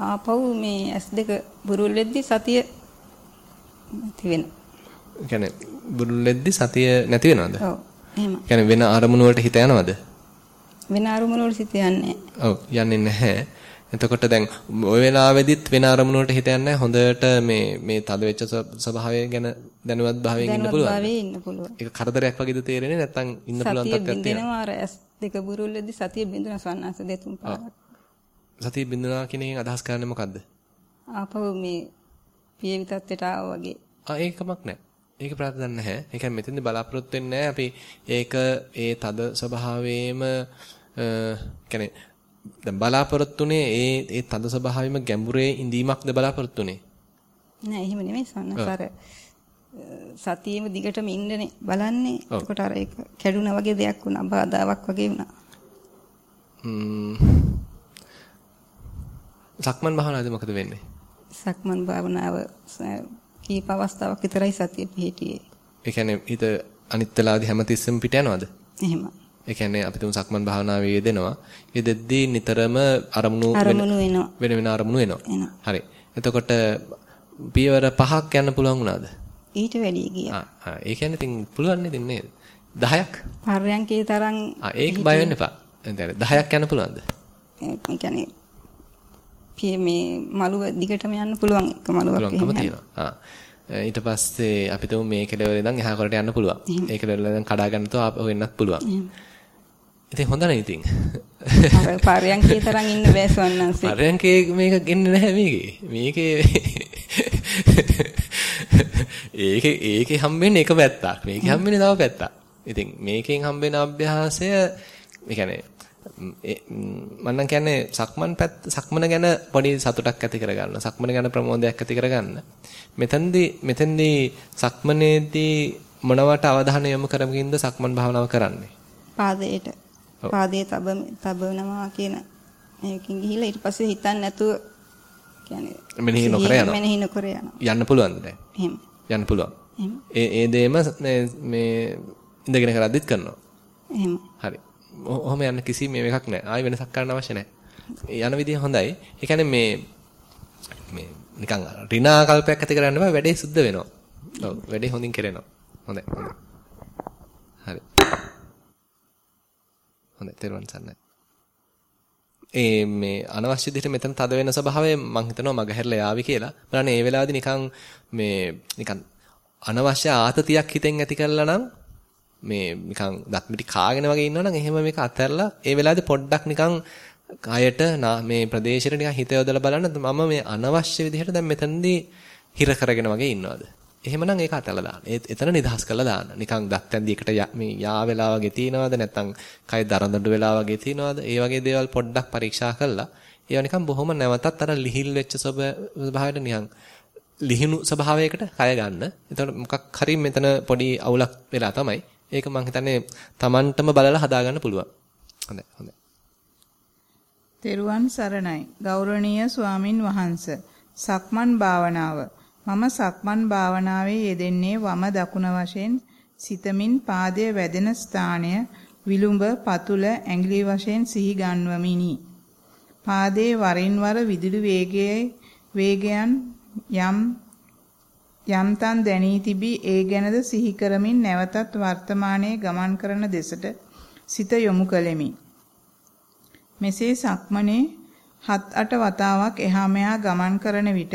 ආපහු මේ ඇස් දෙක බුරුල් වෙද්දි සතිය නැති වෙනවා. කියන්නේ බුරුල් වෙද්දි සතිය නැති වෙනවද? ඔව්. එහෙම. කියන්නේ වෙන අරමුණු වලට හිත යනවද? වෙන අරමුණු වල සිත යන්නේ ඔව් යන්නේ නැහැ. එතකොට දැන් ওই වෙලාවෙදිත් වෙන අරමුණු වලට හිත යන්නේ හොඳට මේ මේ තද වෙච්ච ස්වභාවය ගැන දැනුවත් භාවයෙන් ඉන්න පුළුවන්. දැනුවත් භාවයෙන් ඉන්න පුළුවන්. ඒක කරදරයක් වගේද තේරෙන්නේ නැත්නම් ඉන්න පුළුවන් සතිය තත්ත්වයක් තියෙනවා. බින්දෙනවා අර ඇස් දෙක බුරුල් වෙද්දි සතිය බින්දෙන සන්නාස දෙතුන් පාරක්. සතිය බින්දුනා කියන එකෙන් අදහස් කරන්නේ මොකද්ද? ආපහු මේ පියවි තත්ත්වයට ආවා වගේ. ආ ඒකමක් නැහැ. ඒක ප්‍රාර්ථනා නැහැ. ඒ කියන්නේ මෙතෙන්ද බලාපොරොත්තු වෙන්නේ නැහැ. අපි ඒක ඒ තද ස්වභාවයේම කියන්නේ දැන් බලාපොරොත්තුනේ ඒ ඒ තද ස්වභාවෙම ගැඹුරේ ඉඳීමක්ද බලාපොරොත්තුනේ? නෑ එහෙම නෙමෙයි සන්නසාර සතියෙම දිගටම ඉන්නනේ බලන්නේ. එතකොට අර ඒක කැඩුනා වගේ දෙයක් වුණා. බාධාවක් වගේ වුණා. සක්මන් භාවනාවේදී මොකද වෙන්නේ? සක්මන් භාවනාව කීප අවස්ථාවක් විතරයි සතිය පිහිටියේ. ඒ කියන්නේ හිත අනිත් වෙලාවදී හැමතිස්සෙම පිට යනවද? එහෙම. ඒ කියන්නේ අපි තුන් සක්මන් භාවනාවේ යෙදෙනවා. යෙදෙද්දී නිතරම අරමුණු. වෙන වෙන අරමුණු එනවා. හරි. එතකොට පියවර පහක් යන්න පුළුවන් වුණාද? ඊට වැඩි ගියා. ආ ඒ කියන්නේ ඉතින් පුළුවන් නේද නේද? 10ක්? පර්යන්කේ තරම් ආ ඒක බය වෙන්න එපා. දැන් 10ක් යන්න පුළුවන්ද? ඒ කියන්නේ පිය මේ මළුව දිගටම යන්න පුළුවන් එක මළුවක් පුළුවන්කම තියෙනවා. ආ ඊට පස්සේ අපි තුමු මේ කෙලවර ඉඳන් එහා කරට යන්න පුළුවන්. ඒ කෙලවර ඉඳන් කඩා ගන්නතෝ ආපහු එන්නත් පුළුවන්. ඉතින් හොඳ නැහැ ඉතින්. අර පර්යන්කේ තරම් ඉන්න බෑ සවන්නන්සේ. පර්යන්කේ මේක ගෙන්නේ නැහැ මේකේ. මේකේ ඒකේ ඒකේ හම්බෙන්නේ එක පැත්තක්. මේකේ හම්බෙන්නේ තව පැත්තක්. ඉතින් මේකෙන් හම්බෙන අභ්‍යාසය ඒ කියන්නේ මම කියන්නේ සක්මන් පැත්ත සක්මන ගැන පොඩි සතුටක් ඇති කරගන්න. සක්මන ගැන ප්‍රමෝදයක් ඇති කරගන්න. මෙතෙන්දී මෙතෙන්දී සක්මනේදී මොනවට අවධානය යොමු කරමින්ද සක්මන් භාවනාව කරන්නේ? පාදයට. පාදයේ තබ තබනවා කියන මේකෙන් ගිහිල්ලා ඊට පස්සේ හිතන්නේ නැතුව කියන්නේ මෙනෙහි නොකර යනවා. මෙනෙහි නොකර යනවා. යන්න පුළුවන්ද දැන්? එහෙම. යන්න පුළුවන්. එහෙම. ඒ ඒ දෙයම මේ ඉඳගෙන කරද්දිත් කරනවා. එහෙම. හරි. ඔහොම යන්න කිසි මේ එකක් නැහැ. ආයි වෙනසක් කරන්න අවශ්‍ය නැහැ. යන විදිය හොඳයි. ඒ කියන්නේ මේ මේ නිකන් ඍණා කල්පයක් ඇති කරන්න බෑ වැඩේ සුද්ධ වෙනවා. ඔව් වැඩේ හොඳින් කරනවා. හොඳයි. හොඳයි. හරි. හොඳයි. තෙරුවන් සරණයි. ඒ මේ අනවශ්‍ය විදිහට මෙතන තද වෙන ස්වභාවය මම හිතනවා මගහැරලා යාවි කියලා. බලන්න මේ වෙලාවේදී නිකන් මේ නිකන් අනවශ්‍ය ආතතියක් හිතෙන් ඇති කරලා නම් මේ නිකන් දත් මිටි කාගෙන වගේ ඉන්නවනම් එහෙම මේක අතහැරලා ඒ වෙලාවේදී පොඩ්ඩක් නිකන් කයට මේ ප්‍රදේශෙට නිකන් හිත යොදලා බලන්න මම මේ අනවශ්‍ය විදිහට දැන් මෙතනදී හිර කරගෙන වගේ ඉන්නවද? එහෙමනම් ඒක අතහැරලා දාන්න. එතන නිදහස් කරලා දාන්න. නිකන් දත් ඇන්දි එකට මේ යා වෙලා වගේ තියනවද නැත්නම් කය දරදඬු වෙලා වගේ තියනවද? ඒ වගේ දේවල් පොඩ්ඩක් පරීක්ෂා කරලා ඒවා නිකන් බොහොම නැවතත් අර ලිහිල් වෙච්ච ස්වභාවයට නිකන් ලිහිණු ස්වභාවයකට කය ගන්න. එතකොට මොකක් හරි මෙතන පොඩි අවුලක් වෙලා තමයි. ඒක මම හිතන්නේ Tamanටම බලලා හදාගන්න පුළුවන්. හොඳයි හොඳයි. තෙරුවන් සරණයි. ගෞරවනීය ස්වාමින් වහන්සේ. සක්මන් භාවනාව. මම සක්මන් භාවනාවේ යෙදෙන්නේ වම දකුණ වශයෙන් සිතමින් පාදයේ වැදෙන ස්ථානය විලුඹ පතුල ඇඟිලි වශයෙන් සිහි ගන්වමිනි. පාදයේ වරින් වර විදුලි වේගයේ වේගයන් යම් යම්තන් දැනී තිබී ඒ ගැනද සිහි කරමින් නැවතත් වර්තමානයේ ගමන් කරන දෙසට සිත යොමු කළෙමි. මෙසේ සක්මනේ හත් අට වතාවක් එහා මෙහා ගමන් කරන විට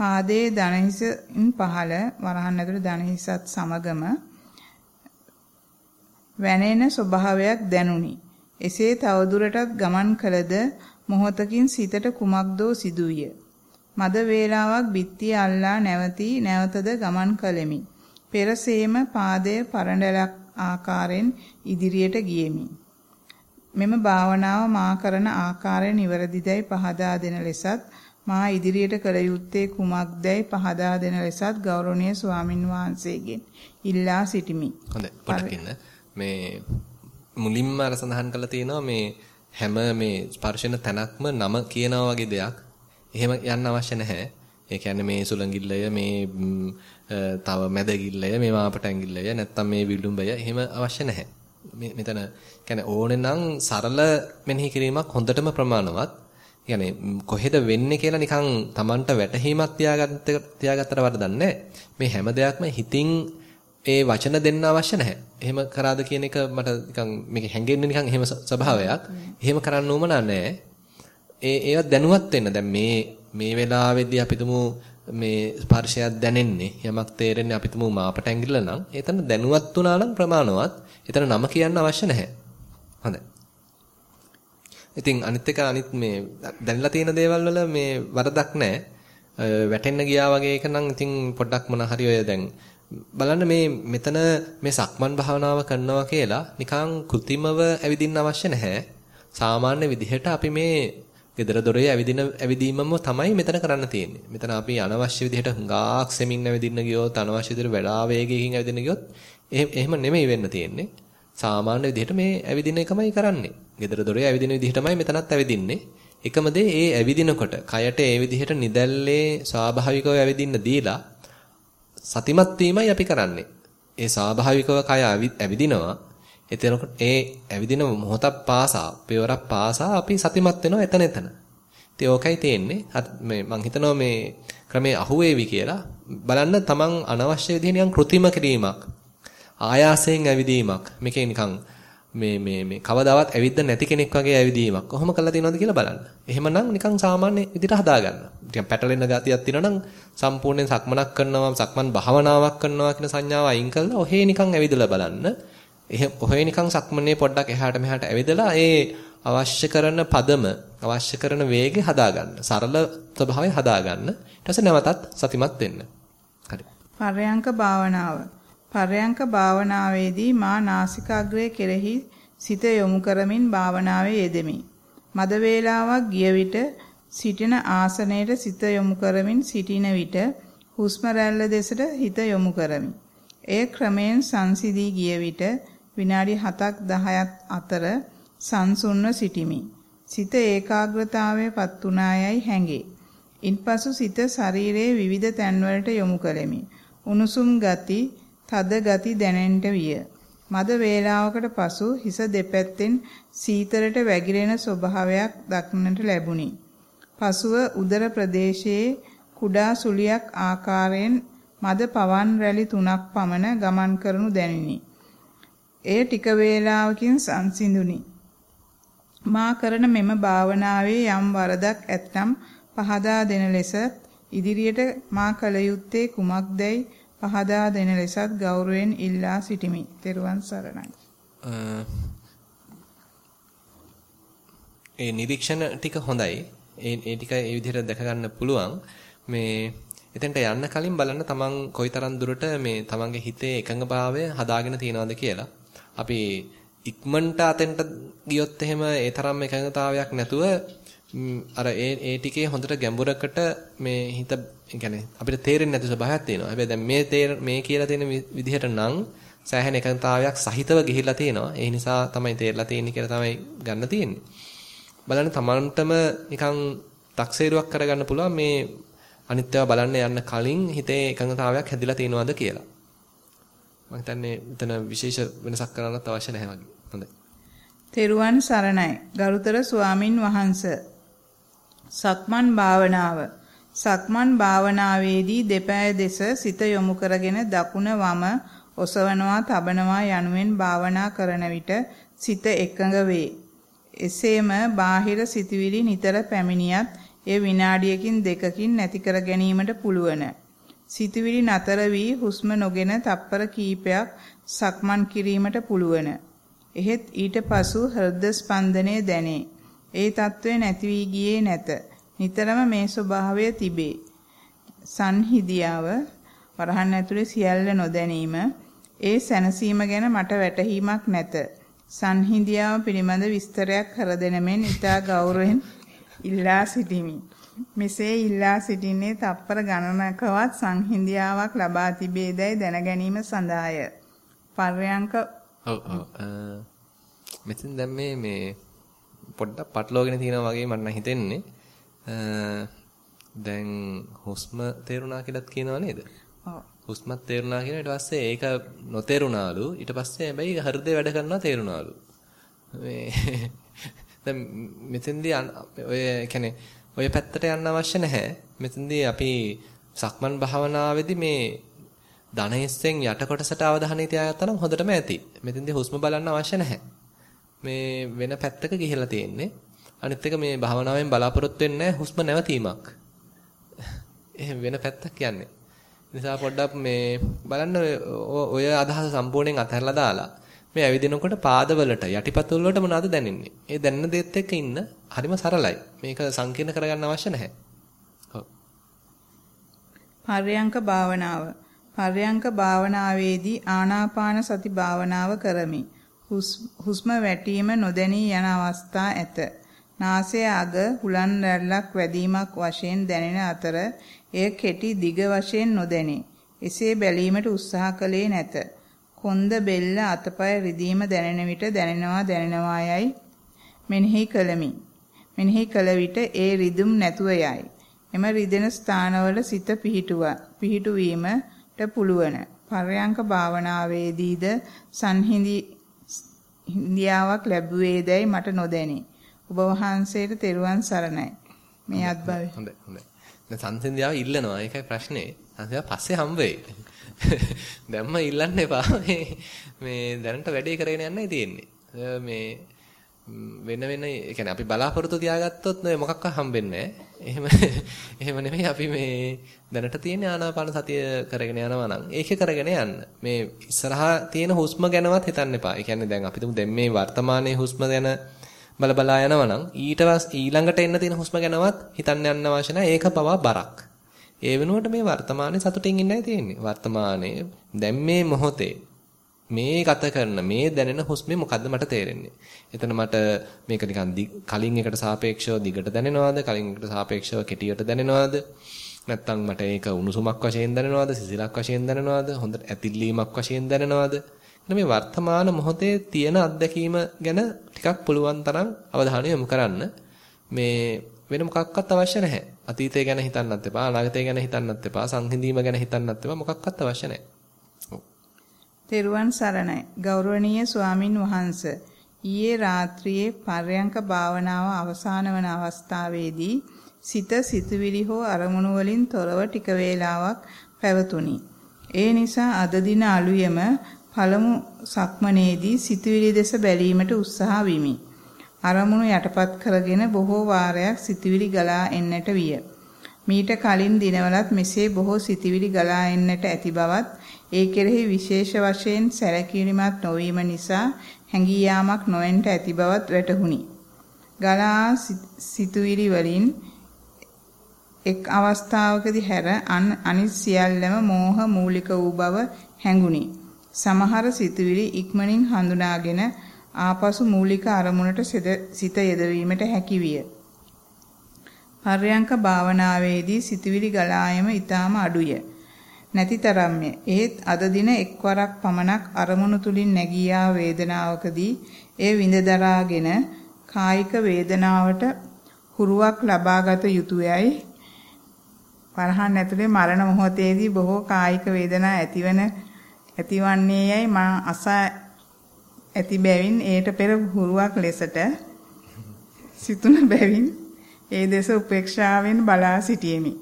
පාදයේ දණහිසින් පහළ වරහන් ඇතුළේ දණහිසත් සමගම වැනෙන ස්වභාවයක් දැනුනි. එසේ තවදුරටත් ගමන් කළද මොහොතකින් සිතට කුමක්දෝ සිදුවිය. මද වේලාවක් බිත්තිය අල්ලා නැවතී නැවතද ගමන් කළෙමි. පෙරසේම පාදයේ පරඬලක් ආකාරයෙන් ඉදිරියට ගියෙමි. මෙම භාවනාව මා කරන ආකාරය නිවැරදිදයි පහදා දෙන ලෙසත් මා ඉදිරියට කළ යුත්තේ කුමක්දයි පහදා දෙන ලෙසත් ගෞරවනීය ස්වාමින් වහන්සේගෙන් ඉල්ලා සිටිමි. හොඳයි පොඩ්ඩක් ඉන්න. මේ මුලින්ම අර සඳහන් කරලා තියෙනවා මේ හැම මේ ස්පර්ශන තැනක්ම නම කියනවා වගේ දෙයක් එහෙම යන්න අවශ්‍ය නැහැ. ඒ කියන්නේ මේ සුලංගිල්ලය මේ තව මැදගිල්ලය මේ මාපට ඇඟිල්ලය නැත්තම් මේ විලුඹය එහෙම අවශ්‍ය නැහැ. මේ මෙතන කියන්නේ ඕනේ නම් සරල මෙනෙහි කිරීමක් හොඳටම ප්‍රමාණවත්. කියන්නේ කොහෙද වෙන්නේ කියලා නිකන් Tamanට වැටහීමක් තියාගත්ත තියාගත්තට වරදන්නේ මේ හැම දෙයක්ම හිතින් ඒ වචන දෙන්න අවශ්‍ය නැහැ. එහෙම කරාද කියන එක මට නිකන් මේක හැංගෙන්නේ නිකන් එහෙම ස්වභාවයක්. එහෙම කරන්න ඕම නැහැ. ඒ ඒවා දැනුවත් වෙන්න. දැන් මේ මේ වෙලාවේදී අපි මේ ස්පර්ශයක් දැනෙන්නේ යමක් තේරෙන්නේ අපි තුමු මාපට ඇඟිල්ල නම් ඒතන දැනුවත් වුණා නම් ප්‍රමාණවත්. ඒතන නම කියන්න අවශ්‍ය නැහැ. හොඳයි. ඉතින් අනිත් එක අනිත් මේ දැනලා තියෙන දේවල් වල මේ වරදක් නැහැ. වැටෙන්න ගියා වගේ එක නම් ඉතින් පොඩ්ඩක් මොන හරි ඔය දැන් බලන්න මේ මෙතන මේ සක්මන් භාවනාව කරනවා කියලා නිකන් કૃතිමව ඇවිදින්න අවශ්‍ය නැහැ. සාමාන්‍ය විදිහට අපි මේ gedara dore ඇවිදින ඇවිදීමම තමයි මෙතන කරන්න තියෙන්නේ. මෙතන අපි අනවශ්‍ය විදිහට හුඟාක් සෙමින් ඇවිදින්න ගියොත් අනවශ්‍ය විදිහට වඩා වේගයකින් ඇවිදින්න ගියොත් එහෙම නෙමෙයි වෙන්න තියෙන්නේ. සාමාන්‍ය විදිහට මේ ඇවිදින එකමයි කරන්නේ. gedara dore ඇවිදින විදිහටමයි මෙතනත් ඇවිදින්නේ. එකම දේ ඒ ඇවිදිනකොට කයට ඒ විදිහට නිදැල්ලේ ස්වාභාවිකව ඇවිදින්න දීලා සතිමත් වීමයි අපි කරන්නේ. ඒ ස්වාභාවිකව කය ඇවිදිනවා එතනකොට ඒ ඇවිදින මොහොතක් පාසා, පියවරක් පාසා අපි සතිමත් වෙනවා එතන එතන. ඉතින් ඕකයි තියෙන්නේ. මේ මං හිතනවා මේ ක්‍රමේ අහුවේවි කියලා. බලන්න තමන් අනවශ්‍ය විදිහේ නිකන් કૃතිම කිරීමක්. ආයාසයෙන් ඇවිදීමක්. මේකේ නිකන් මේ මේ මේ කවදාවත් ඇවිද්ද නැති කෙනෙක් වගේ ඇවිදීමක්. කොහොම කරලා තියෙනවද කියලා බලන්න. එහෙමනම් නිකන් සාමාන්‍ය විදිහට හදාගන්න. ටිකක් පැටලෙන ගතියක් තියෙනවා නම් සම්පූර්ණයෙන් සක්මනක් කරනවා, සක්මන් භාවනාවක් කරනවා කියන සංඥාව අයින් කරලා ඔහේ නිකන් ඇවිදලා බලන්න. එහෙම ඔහේ නිකන් සක්මනේ පොඩ්ඩක් එහාට මෙහාට ඇවිදලා ඒ අවශ්‍ය කරන පදම අවශ්‍ය කරන වේගය හදාගන්න. සරල ස්වභාවය හදාගන්න. ඊට පස්සේ නැවතත් සතිමත් වෙන්න. හරි. පර්යංක භාවනාව. පර්යංක භාවනාවේදී මා නාසිකාග්‍රය කෙරෙහි සිත යොමු කරමින් භාවනාවේ යෙදෙමි. මද වේලාවක් ගිය විට සිටින ආසනයේ සිත යොමු කරමින් සිටින විට හුස්ම රැල්ල දෙසට හිත යොමු කරමි. එය ක්‍රමයෙන් සංසිදී ගිය විට විනාඩි 7ක් 10ක් අතර සංසුන්ව සිටිමි. සිත ඒකාග්‍රතාවයේ පත් උනායයි හැඟේ. ඉන්පසු සිත ශරීරයේ විවිධ තැන්වලට යොමු කළෙමි. උණුසුම් ගති, තද ගති දැනෙන්නට විය. මද වේලාවකට පසු හිස දෙපැත්තෙන් සීතලට වැగిරෙන ස්වභාවයක් දක්නට ලැබුණි. පසුව උදර ප්‍රදේශයේ කුඩා සුලියක් ආකාරයෙන් මද පවන් රැලි තුනක් පමණ ගමන් කරනු දැනිනි. එය ටික වේලාවකින් සංසිඳුනි. මා කරන මෙම භාවනාවේ යම් වරදක් ඇත්නම් පහදා දෙන ලෙස ඉදිරියට මා කල යුත්තේ කුමක්දයි පහදා දෙන ලෙසත් ගෞරවයෙන් ඉල්ලා සිටිමි. ත්වන් සරණයි. ඒ නිරීක්ෂණ ටික හොඳයි. ඒ ඒ ටික ඒ විදිහට දැක ගන්න පුළුවන්. මේ එතෙන්ට යන්න කලින් බලන්න තමන් කොයිතරම් දුරට මේ තමන්ගේ හිතේ එකඟභාවය හදාගෙන තියනවද කියලා. අපි ඉක්මනට අතෙන්ට ගියොත් එහෙම ඒ තරම් එකඟතාවයක් නැතුව අර ඒ ඒ ටිකේ හොඳට ගැඹුරකට මේ හිත يعني අපිට තේරෙන්නේ නැති ස්වභාවයක් තියෙනවා. හැබැයි දැන් මේ මේ කියලා තියෙන විදිහට නම් සෑහෙන එකඟතාවයක් සහිතව ගිහිල්ලා තියෙනවා. ඒ නිසා තමයි තේරලා තියෙන්නේ කියලා තමයි ගන්න තියෙන්නේ. බලන්න තමන්ටම නිකන් තක්සේරුවක් කරගන්න පුළුවන් මේ අනිත්‍යව බලන්න යන්න කලින් හිතේ එකඟතාවයක් හැදිලා තියෙනවද කියලා. මම හිතන්නේ එතන විශේෂ වෙනසක් කරන්නත් අවශ්‍ය නැහැ වගේ. හොඳයි. තෙරුවන් සරණයි. ගරුතර ස්වාමින් වහන්සේ. සක්මන් භාවනාව. සක්මන් භාවනාවේදී දෙපය දෙස සිත යොමු කරගෙන දකුණ වම ඔසවනවා තබනවා යනුවෙන් භාවනා කරන විට සිත එකඟ වේ. එසේම බාහිර සිතුවිලි නිතර පැමිණියත් එය විනාඩියකින් දෙකකින් නැති කර ගැනීමට පුළුවන්. සිතුවිලි නතර වී හුස්ම නොගෙන තප්පර කීපයක් සක්මන් කිරීමට පුළුවන්. එහෙත් ඊට පසු හෘද ස්පන්දනය දැනේ. ඒ తත්වය නැති වී ගියේ නැත. නිතරම මේ ස්වභාවය තිබේ. සංහිදියාව වරහන් ඇතුලේ සියල්ල නොදැනීම ඒ සැනසීම ගැන මට වැටහීමක් නැත. සංහිදියාව පිළිබඳ විස්තරයක් කර දෙන මෙන් ඊටා ගෞරවයෙන් ඉල්ලා සිටිමි. මෙසේ ඉල්ලා සිටින්නේ තප්පර ගණනකවත් සංහිඳියාවක් ලබා තිබේදයි දැන ගැනීම සඳහාය. පර්යංක ඔව් ඔව් මෙතෙන් දැන් මේ මේ පොඩ්ඩක් පටලවාගෙන තියෙනවා වගේ මට හිතෙන්නේ. දැන් හුස්ම තේරුණා කියලාත් කියනවා නේද? ඔව්. හුස්මත් තේරුණා කියන ඊට පස්සේ ඒක නොතේරුණාලු. ඊට පස්සේ හැබැයි හෘදේ වැඩ කරනවා තේරුණාලු. මේ දැන් මෙතෙන්දී ඔය කියන්නේ ඔය පැත්තට යන්න අවශ්‍ය නැහැ. මෙතෙන්දී අපි සක්මන් භාවනාවේදී මේ ධනහිස්සෙන් යට කොටසට අවධානය තියාගත්තා නම් හොඳටම ඇති. මෙතෙන්දී හුස්ම බලන්න අවශ්‍ය නැහැ. මේ වෙන පැත්තක ගිහිලා තියෙන්නේ. අනිත් එක මේ භාවනාවෙන් බලාපොරොත්තු වෙන්නේ හුස්ම නැවතීමක්. එහෙම වෙන පැත්තක් කියන්නේ. නිසා පොඩ්ඩක් මේ බලන්න ඔය අදහස සම්පූර්ණයෙන් අතහැරලා දාලා මේ ඇවිදිනකොට පාදවලට යටිපතුල් වලට මොනවද දැනෙන්නේ? ඒ දැනෙන දේත් එක්ක ඉන්න හරිම සරලයි. මේක සංකීර්ණ කරගන්න අවශ්‍ය නැහැ. ඔව්. පර්යංක භාවනාව. පර්යංක භාවනාවේදී ආනාපාන සති භාවනාව කරමි. හුස්ම වැටීම නොදැනී යන අවස්ථා ඇත. නාසය අග හුලන් රැල්ලක් වැදීමක් වශයෙන් දැනෙන අතර එය කෙටි දිග වශයෙන් නොදැනේ. එසේ බැලීමට උත්සාහ කළේ නැත. කොන්ද බෙල්ල අතපය රිදීම දැනෙන විට දැනෙනවා දැනෙනවා යයි මෙනෙහි කළමි. මෙනෙහි කළ විට ඒ රිදුම් නැතුව යයි. එම රිදෙන ස්ථානවල සිත පිහිටුවා පිහිටුවීමට පුළුවන්. පර්යංක භාවනාවේදීද සංහිඳි හිඳියාවක් ලැබුවේදයි මට නොදැනේ. ඔබ වහන්සේට තෙරුවන් සරණයි. මේ අත්භවය. හොඳයි හොඳයි. දැන් සංසිඳියාව ඉල්ලනවා. ඒකයි ප්‍රශ්නේ. සංසිඳියාව පස්සේ හම්බ වෙයි. දැම්ම ඉල්ලන්න එපා. මේ මේ දැනට වැඩේ කරගෙන යන්නයි තියෙන්නේ. මේ වෙන වෙන ඒ කියන්නේ අපි බලාපොරොත්තු තියාගත්තොත් නේ මොකක්වත් හම්බෙන්නේ නැහැ. එහෙම එහෙම නෙමෙයි අපි මේ දැනට තියෙන ආනාපාන සතිය කරගෙන යනවා නම් ඒක කරගෙන යන්න. මේ ඉස්සරහා තියෙන හුස්ම ගැනවත් හිතන්න එපා. ඒ කියන්නේ දැන් අපි තුමු දැන් මේ වර්තමානයේ හුස්ම ගැන බල බලා යනවා නම් ඊට ඊළඟට එන්න තියෙන හුස්ම ගැනවත් හිතන්න යන්න අවශ්‍ය නැහැ. ඒක පවා බරක්. ඒ වෙනුවට මේ වර්තමානයේ සතුටින් ඉන්නයි තියෙන්නේ. වර්තමානයේ දැන් මේ මොහොතේ මේ ගත කරන මේ දැනෙන හුස්මේ මොකද්ද මට තේරෙන්නේ. එතන මට මේක නිකන් කලින් එකට සාපේක්ෂව දිගට දැනෙනවද? කලින් එකට සාපේක්ෂව කෙටියට දැනෙනවද? නැත්තම් මට ඒක උණුසුමක් වශයෙන් දැනෙනවද? සිසිලක් වශයෙන් දැනෙනවද? හොඳට ඇතිල්ලීමක් වශයෙන් දැනෙනවද? මේ වර්තමාන මොහොතේ තියෙන අත්දැකීම ගැන ටිකක් පුළුවන් තරම් අවධානය යොමු කරන්න. මේ වෙන මොකක්වත් අවශ්‍ය නැහැ. අතීතය ගැන හිතන්නත් එපා, අනාගතය ගැන හිතන්නත් එපා, සංහිඳීම ගැන හිතන්නත් එපා මොකක්වත් අවශ්‍ය නැහැ. තෙරුවන් සරණයි. ගෞරවනීය ස්වාමින් වහන්සේ ඊයේ රාත්‍රියේ පර්යංක භාවනාව අවසන් වන අවස්ථාවේදී සිත සිතුවිලි හෝ අරමුණු වලින් තොරව ටික වේලාවක් පැවතුණි. ඒ නිසා අද දින අලුයම පළමු සක්මනේදී සිතුවිලි දෙස බැලීමට උත්සාහ විමි. අරමුණු යටපත් කරගෙන බොහෝ වාරයක් සිතුවිලි ගලා එන්නට විය. මීට කලින් දිනවලත් මෙසේ බොහෝ සිතුවිලි ගලා එන්නට ඇති බවත් ඒ කෙරෙහි විශේෂ වශයෙන් සැලකිලිමත් නොවීම නිසා හැඟී යාමක් නොවෙන්ට ඇති බවත් වැටහුණි. ගලා සිතුවිලි වලින් එක් අවස්ථාවකදී හැර අනිත් සියල්ලම මෝහ මූලික වූ බව හැඟුණි. සමහර සිතුවිලි ඉක්මනින් හඳුනාගෙන ආපසු මූලික අරමුණට සිත යෙදවීමට හැකිවිය. පර්යංක භාවනාවේදී සිතුවිලි ගලායම ඊටාම අඩුය. නැතිතරම්ය. ඒත් අද දින එක්වරක් පමණක් අරමුණු තුලින් නැගී ආ වේදනාවකදී ඒ විඳ දරාගෙන කායික වේදනාවට හුරුවක් ලබාගත යුතුයයි වරහන් ඇතුලේ මරණ මොහොතේදී බොහෝ කායික වේදනා ඇතිවන ඇතිවන්නේ යයි මා අසා ඇති බැවින් ඒට පෙර හුරුවක් ලෙසට සිතුන බැවින් ඒ දෙස උපේක්ෂාවෙන් බලා සිටියෙමි.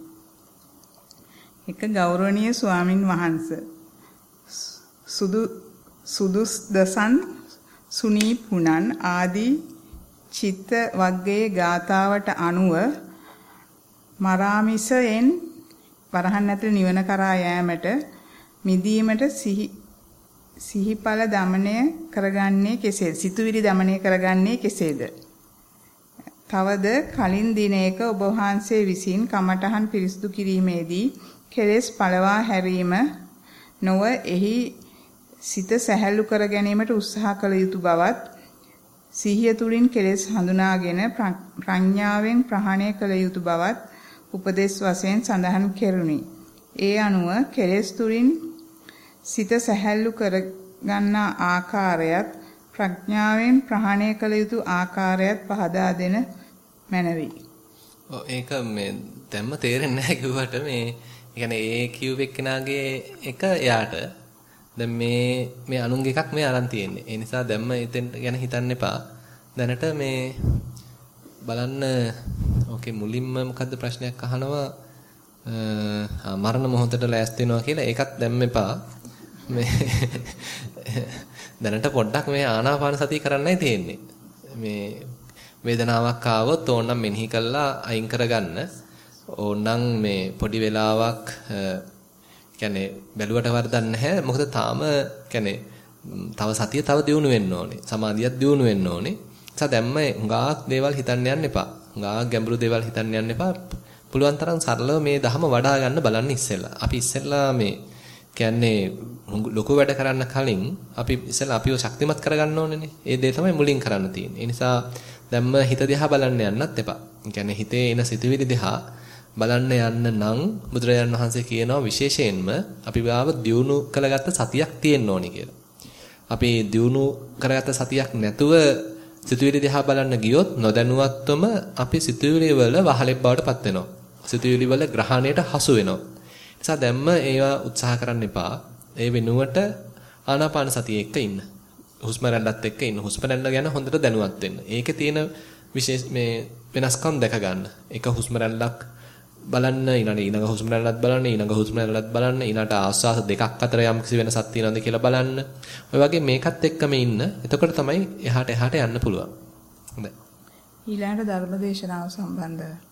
එක ගෞරවනීය ස්වාමින් වහන්සේ සුදු සුදුස් දසන් සුනී පුනන් ආදී චිත්ත වග්ගයේ ගාතාවට අනුව මරාමිසයෙන් වරහන් ඇතුළේ නිවන කරා යෑමට මිදීමට සිහි සිහිපල দমনය කරගන්නේ කෙසේද? සිතුවිලි দমনය කරගන්නේ කෙසේද? තවද කලින් දිනයක ඔබ වහන්සේ විසින් කමඨහන් පිරිසුදු කිරීමේදී කෙලෙස් පළවා හැරීම නොව එහි සිත සැහැල්ලු කර ගැනීමට උත්සාහ කළ යුතු බවත් සිහිය තුලින් කෙලෙස් හඳුනාගෙන ප්‍රඥාවෙන් ප්‍රහාණය කළ යුතු බවත් උපදේශ වශයෙන් සඳහන් කෙරුණි. ඒ අනුව කෙලෙස් තුලින් සිත සැහැල්ලු කර ගන්නා ආකාරයත් ප්‍රඥාවෙන් ප්‍රහාණය කළ යුතු ආකාරයත් පහදා දෙන මැනවි. ඔව් ඒක මේ දැම්ම තේරෙන්නේ නැහැ කිව්වට මේ කියන්නේ ඒ කියුව එක්කෙනාගේ එක එයාට දැන් මේ මේ අනුන්ගේ එකක් මේ අරන් තියෙන්නේ. ඒ නිසා දැම්ම එතෙන් ගැන හිතන්න එපා. දැනට මේ බලන්න ඕකේ මුලින්ම මොකද්ද ප්‍රශ්නයක් අහනවා මරණ මොහොතට ලෑස්ති වෙනවා කියලා ඒකත් දැම්ම එපා. මේ දැනට පොඩ්ඩක් මේ ආනාපාන සතිය කරන්නයි තියෙන්නේ. මේ වේදනාවක් ආවොත් ඕනනම් මෙනෙහි කළා අයින් කරගන්න. ඕනනම් මේ පොඩි වෙලාවක් කියන්නේ බැලුවට වරදක් නැහැ. මොකද තාම කියන්නේ තව සතිය තව දියුණු වෙන්න ඕනේ. සමාධියක් දියුණු වෙන්න ඕනේ. නිසා දැම්ම හුඟක් දේවල් හිතන්න යන්න එපා. හුඟක් ගැඹුරු දේවල් හිතන්න යන්න එපා. පුළුවන් තරම් සරලව මේ ධහම වඩා ගන්න බලන්න ඉස්සෙල්ලා. අපි ඉස්සෙල්ලා මේ කියන්නේ ලොකු වැඩ කරන්න කලින් අපි ඉස්සෙල්ලා අපිව ශක්තිමත් කරගන්න ඕනේනේ. ඒ දේ තමයි මුලින් කරන්න තියෙන්නේ. ඒ නිසා දැම්ම හිත දිහා බලන්න යන්නත් එපා. ඒ කියන්නේ හිතේ එන සිතුවිලි දිහා බලන්න යන්න නම් බුදුරජාණන් වහන්සේ කියනවා විශේෂයෙන්ම අපි ගාව දියුණු කරගත්ත සතියක් තියෙන්න ඕනි කියලා. අපි දියුණු කරගත්ත සතියක් නැතුව සිතුවිලි දිහා බලන්න ගියොත් නොදැනුවත්වම අපි සිතුවිලි වල වහලෙක් බවට පත් වෙනවා. සිතුවිලි වල ග්‍රහණයට හසු වෙනවා. නිසා දැම්ම ඒවා උත්සාහ කරන්න එපා. ඒ වෙනුවට ආනාපාන සතිය එක්ක ඉන්න. හුස්ම රැල්ලත් එක්ක ඉන්න. හුස්ම රැල්ල ගැන හොඳට දැනුවත් වෙන්න. ඒකේ තියෙන විශේෂ මේ වෙනස්කම් දැක ගන්න. එක හුස්ම රැල්ලක් බලන්න ඊළඟ ඊළඟ හුස්ම රැල්ලත් බලන්න ඊළඟ හුස්ම රැල්ලත් බලන්න ඊළඟට ආස්වාස දෙකක් අතර යම් කිසි වෙනසක් තියෙනවද කියලා බලන්න. ඔය වගේ මේකත් එක්කම ඉන්න. එතකොට තමයි එහාට එහාට යන්න පුළුවන්. හොඳයි. ඊළඟට ධර්මදේශනාව සම්බන්ධව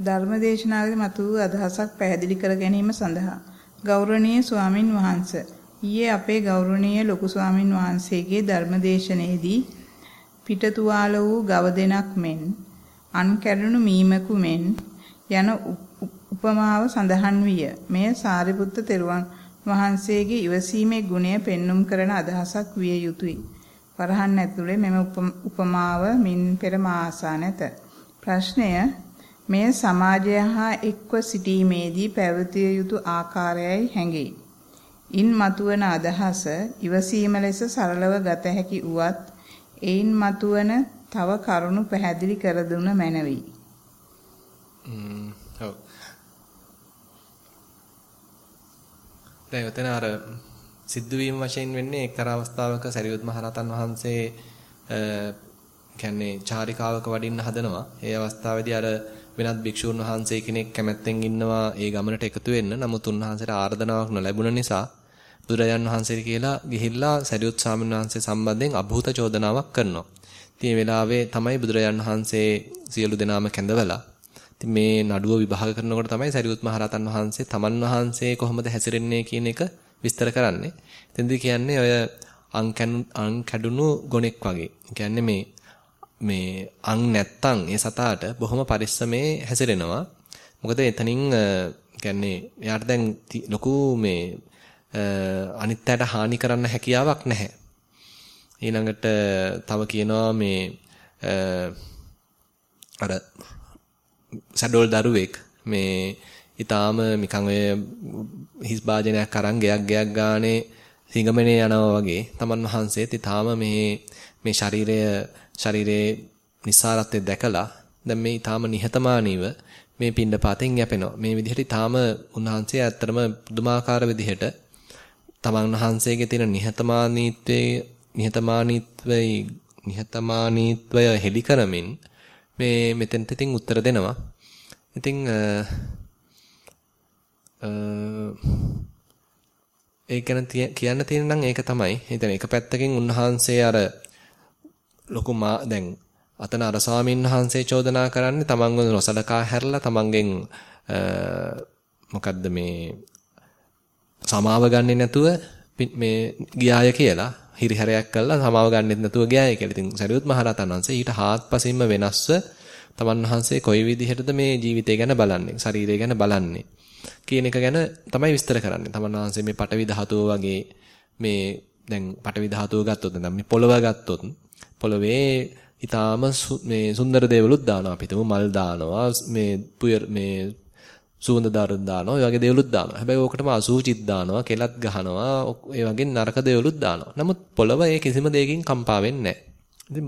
ධර්මදේශනාවේ මතු අදහසක් පැහැදිලි කර ගැනීම සඳහා ගෞරවනීය ස්වාමින් වහන්සේ ඊයේ අපේ ගෞරවනීය ලොකු ස්වාමින් වහන්සේගේ ධර්මදේශනයේදී පිටතුවාල වූ ගව දෙනක් මෙන් අන් කැඩුණු මීමකු මෙන් යන උපමාව සඳහන් විය. මෙය සාරිපුත්ත තෙරුවන් වහන්සේගේ ඉවසීමේ ගුණය පෙන්눔 කරන අදහසක් විය යුතුය. වරහන් ඇතුලේ මෙම උපමාව මින් පෙර මාසා නැත. ප්‍රශ්නය මෙය සමාජය හා එක්ව සිටීමේදී පැවතිය යුතු ආකාරයයි හැඟේ. ඉන් මතුවන අදහස ඉවසීම ලෙස සරලව ගත හැකි උවත් එයින් මතුවන තව කරුණු පැහැදිලි කර දුන මැනවි. දැන් උතන අර සිද්ධ වශයෙන් වෙන්නේ එක්තරා අවස්ථාවක සරියුත් මහරහතන් වහන්සේ කියන්නේ චාරිකාවක වඩින්න හදනවා. ඒ අවස්ථාවේදී අර වෙනත් භික්ෂූන් වහන්සේ කෙනෙක් කැමැත්තෙන් ඉන්නවා ඒ ගමනට එකතු වෙන්න. නමුත් උන්වහන්සේට ආර්දනාවක් නොලැබුණ නිසා බුදුරජාන් වහන්සේට කියලා ගිහිල්ලා සරියුත් ස්වාමීන් වහන්සේ සම්බන්ධයෙන් අභූත චෝදනාවක් කරනවා. ඉතින් මේ වෙලාවේ තමයි බුදුරජාන් වහන්සේ සියලු දෙනාම කැඳවලා ඉතින් මේ නඩුව විභාග කරනකොට තමයි සරියුත් මහරහතන් වහන්සේ තමන් වහන්සේ කොහොමද හැසිරෙන්නේ කියන එක විස්තර කරන්නේ. එතෙන්දී කියන්නේ ඔය අං අං කැඩුණු ගොනෙක් වගේ. කියන්නේ මේ මේ අං නැත්තම් ඒ සතාට බොහොම පරිස්සමේ හැසිරෙනවා. මොකද එතනින් කියන්නේ එයාට දැන් ලොකු මේ අනිත්‍යයට හානි කරන්න හැකියාවක් නැහැ. ඊළඟට තව කියනවා මේ අර සඩෝල් දරුවෙක් මේ ඊටාම නිකන් ඔය හිස් භාජනයක් අරන් ගයක් ගයක් ගානේ සිඟමනේ යනවා වගේ තමන් වහන්සේත් ඊටාම මේ මේ ශරීරය ශරීරයේ නිසාරත්වය දැකලා දැන් මේ ඊටාම නිහතමානීව මේ පින්ඩපාතෙන් යැපෙනවා. මේ විදිහට ඊටාම උන්වහන්සේ ඇත්තටම පුදුමාකාර විදිහට තමන් වහන්සේගේ තියෙන නිහතමානීත්වයේ නිහතමානීත්වයේ නිහතමානීත්වය හෙලි කරමින් මේ මෙතෙන්ට ඉතින් උත්තර දෙනවා. ඉතින් ඒ ගැන කියන්න තියෙන නම් ඒක තමයි. හිතන එක පැත්තකින් උන්වහන්සේ අර ලොකු මා දැන් අතන අර ස්වාමීන් වහන්සේ චෝදනා කරන්නේ තමන්ව නොසලකා හැරලා තමන්ගෙන් මොකද්ද මේ සමාව ගන්නෙ නැතුව මේ ගියාය කියලා හිරිහැරයක් කළා සමාව ගන්නෙත් නැතුව ගියාය කියලා. ඉතින් සරියුත් මහරහතන් වහන්සේ ඊට හාත්පසින්ම වෙනස්ව තමන් වහන්සේ කොයි විදිහටද මේ ජීවිතය ගැන බලන්නේ, ශරීරය ගැන බලන්නේ කියන එක ගැන තමයි විස්තර කරන්නේ. තමන් වහන්සේ මේ පටවි ධාතුව වගේ මේ දැන් පටවි ධාතුව ගත්තොත් දැන් මේ පොළව ගත්තොත් පොළවේ ඊටාම මේ සුන්දර දේවලුත් දානවා. අපිටම මල් දානවා මේ පුයර් මේ සුවඳ දාරුත් දානවා ඒ වගේ දේවලුත් දානවා. හැබැයි ඕකටම අසුචිත් දානවා කෙලත් ගහනවා ඒ වගේ නරක දේවලුත් දානවා. නමුත් පොළව ඒ කිසිම දෙයකින් කම්පා වෙන්නේ නැහැ. ඉතින්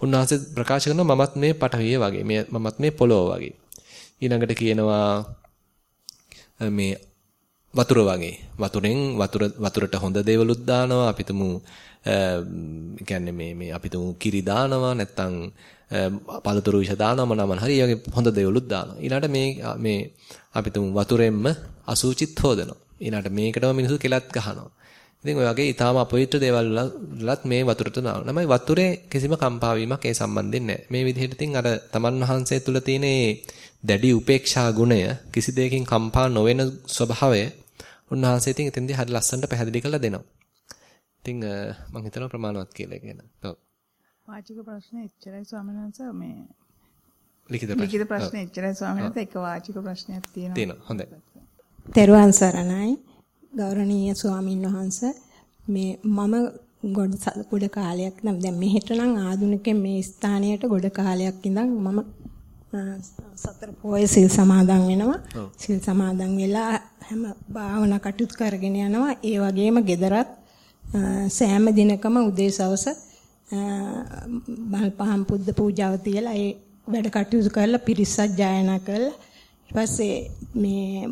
උන්වහන්සේ ප්‍රකාශ කරනවා මමත් මේ පටවිය වගේ මේ මමත් මේ පොළොව වගේ. ඊළඟට කියනවා මේ වතුර වගේ වතුරෙන් වතුර වතුරට හොඳ දේවලුත් දානවා අපිටම කියන්නේ මේ මේ අපි තුමු කිරි දානවා නැත්නම් පළතුරු විෂ දානවා මොනම හරි ඒ වගේ හොඳ දේවලුත් දානවා. ඊළඟට මේ මේ අපි තුමු වතුරෙන්ම අසුචිත් හොදනවා. ඊළඟට මේකටම මිනිස්සු කෙලත් ගහනවා. ඉතින් ඔය වගේ ඊටාම අපවිත්‍ර දේවල් වලත් මේ වතුරට දානවා. නමයි වතුරේ කිසිම කම්පාවීමක් ඒ සම්බන්ධයෙන් නැහැ. මේ විදිහට ඉතින් අර තමන් වහන්සේ තුල තියෙන දැඩි උපේක්ෂා ගුණය කිසි දෙයකින් කම්පා නොවන ස්වභාවය උන්වහන්සේ ඉතින් එතෙන්දී හරි ලස්සනට පැහැදිලි කරලා දෙනවා. ඉතින් මම හිතනවා ප්‍රමාණවත් කියලා කියන. ඔව්. වාචික ප්‍රශ්න එච්චරයි ස්වාමීන් වහන්සේ මේ ලිඛිත ප්‍රශ්න. ලිඛිත ප්‍රශ්න එච්චරයි ස්වාමීන් වහන්සේ එක වාචික ප්‍රශ්නයක් තියෙනවා. තියෙනවා. හොඳයි. තෙරුවන් සරණයි. ගෞරවනීය ස්වාමින් වහන්සේ මේ මම ගොඩ ගොඩ කාලයක් නම් දැන් මෙහෙට නම් ආදුනිකෙන් මේ ස්ථානයට ගොඩ කාලයක් ඉඳන් මම සතර පොයේ සිල් සමාදන් වෙනවා. සිල් සමාදන් වෙලා හැම භාවනා කටයුතු කරගෙන යනවා. ඒ වගේම gedarat සෑම දිනකම උදේ සවස මල් පහන් පුද්ද පූජාව තියලා ඒ වැඩ කටයුතු කරලා පිරිසක් ජායනා කරලා ඊට පස්සේ මේ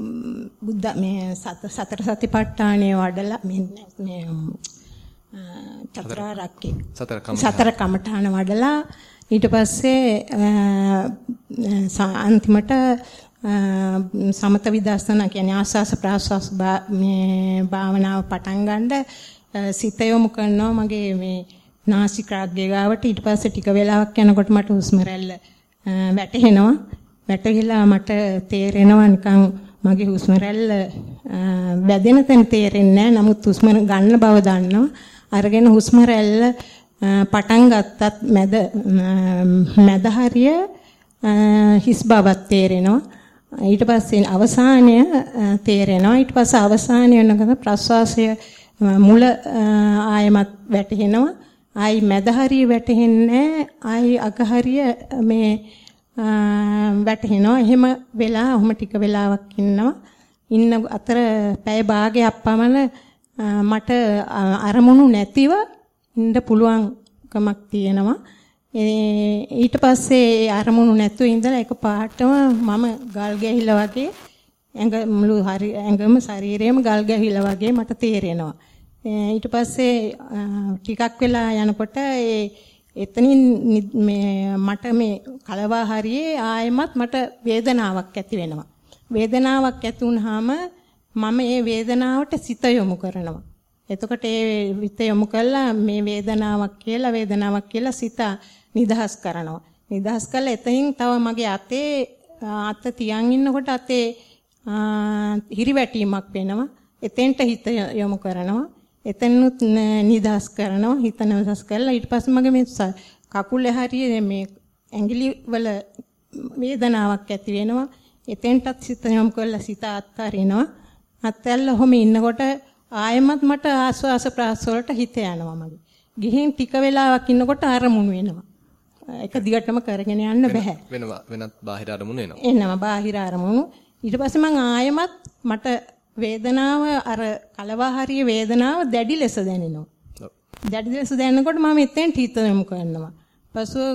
බුද්ධ මේ සතර සතිපට්ඨානය වඩලා මේ චතුරාර්යකේ සතර කමඨාන වඩලා ඊට පස්සේ අන්තිමට සමත විදර්ශනා කියන්නේ ආස්වාස ප්‍රාස්වාස මේ භාවනාව පටන් ගන්න සිත යොමු කරනවා මගේ මේ නාසිකාග්‍රය ගාවට. ඊට පස්සේ ටික වෙලාවක් යනකොට මට හුස්ම රැල්ල වැටෙනවා වැටහිලා මට තේරෙනවා නිකන් මගේ හුස්ම රැල්ල වැදෙන තැන තේරෙන්නේ නැහැ. නමුත් හුස්ම ගන්න බව දන්නවා. අරගෙන හුස්ම රැල්ල පටන් ගත්තත් මැද මැද හරිය හිස් බවක් තේරෙනවා. ඊට පස්සේ අවසානය තේරෙනවා. ඊට පස්සේ අවසානය වෙනකන් ප්‍රස්වාසය මුල ආයමත් වැටෙනවා ආයි මැද හරිය වැටෙන්නේ ආයි අග හරිය මේ වැටෙනවා එහෙම වෙලා ඔහොම ටික වෙලාවක් ඉන්නවා. ඉන්න අතර පැය භාගයක් පමණ මට අරමුණු නැතිව ඉන්න පුළුවන්කමක් තියෙනවා ඊට පස්සේ අරමුණු නැතුව ඉඳලා එක පාටම මම ගල් ගැහිලා වගේ ඇඟ මුළු හරි ඇඟම ශරීරයම ගල් ගැහිලා වගේ මට තේරෙනවා ඊට පස්සේ ටිකක් වෙලා යනකොට ඒ එතනින් මේ මට මේ කලවා හරියේ ආයෙමත් මට වේදනාවක් ඇති වෙනවා. වේදනාවක් ඇති වුනහම මම ඒ වේදනාවට සිත යොමු කරනවා. එතකොට ඒ විත යොමු කළා මේ වේදනාවක් කියලා වේදනාවක් කියලා සිත නිදහස් කරනවා. නිදහස් කළා එතනින් තව මගේ අතේ අත තියන් ඉන්නකොට අතේ හිරිවැටීමක් වෙනවා. එතෙන්ට හිත යොමු කරනවා. එතනනුත් නිදහස් කරනවා. හිත නිදහස් කරලා ඊට පස්සේ මගේ මේ කකුලේ හරිය මේ ඇඟිලි වල වේදනාවක් ඇති වෙනවා. එතෙන්ටත් සිත යොමු කරලා සිත අත්හරිනවා. අත්හැරලා ඔහොම ඉන්නකොට ආයෙමත් මට ආස්වාස ප්‍රාස වලට හිත යනවා මගේ. ගිහින් ටික වෙලාවක් ඉන්නකොට අරමුණු වෙනවා. එක දිගටම කරගෙන යන්න බෑ. වෙනවා වෙනත් බාහිර අරමුණු එනවා. එනවා බාහිර අරමුණු. ඊට පස්සේ මං ආයෙමත් මට වේදනාව අර කලවාහාරිය වේදනාව දැඩි ලෙස දැනෙනවා. දැඩි ලෙස දැනෙනකොට මම එතෙන් හිත යොමු කරනවා. පසුව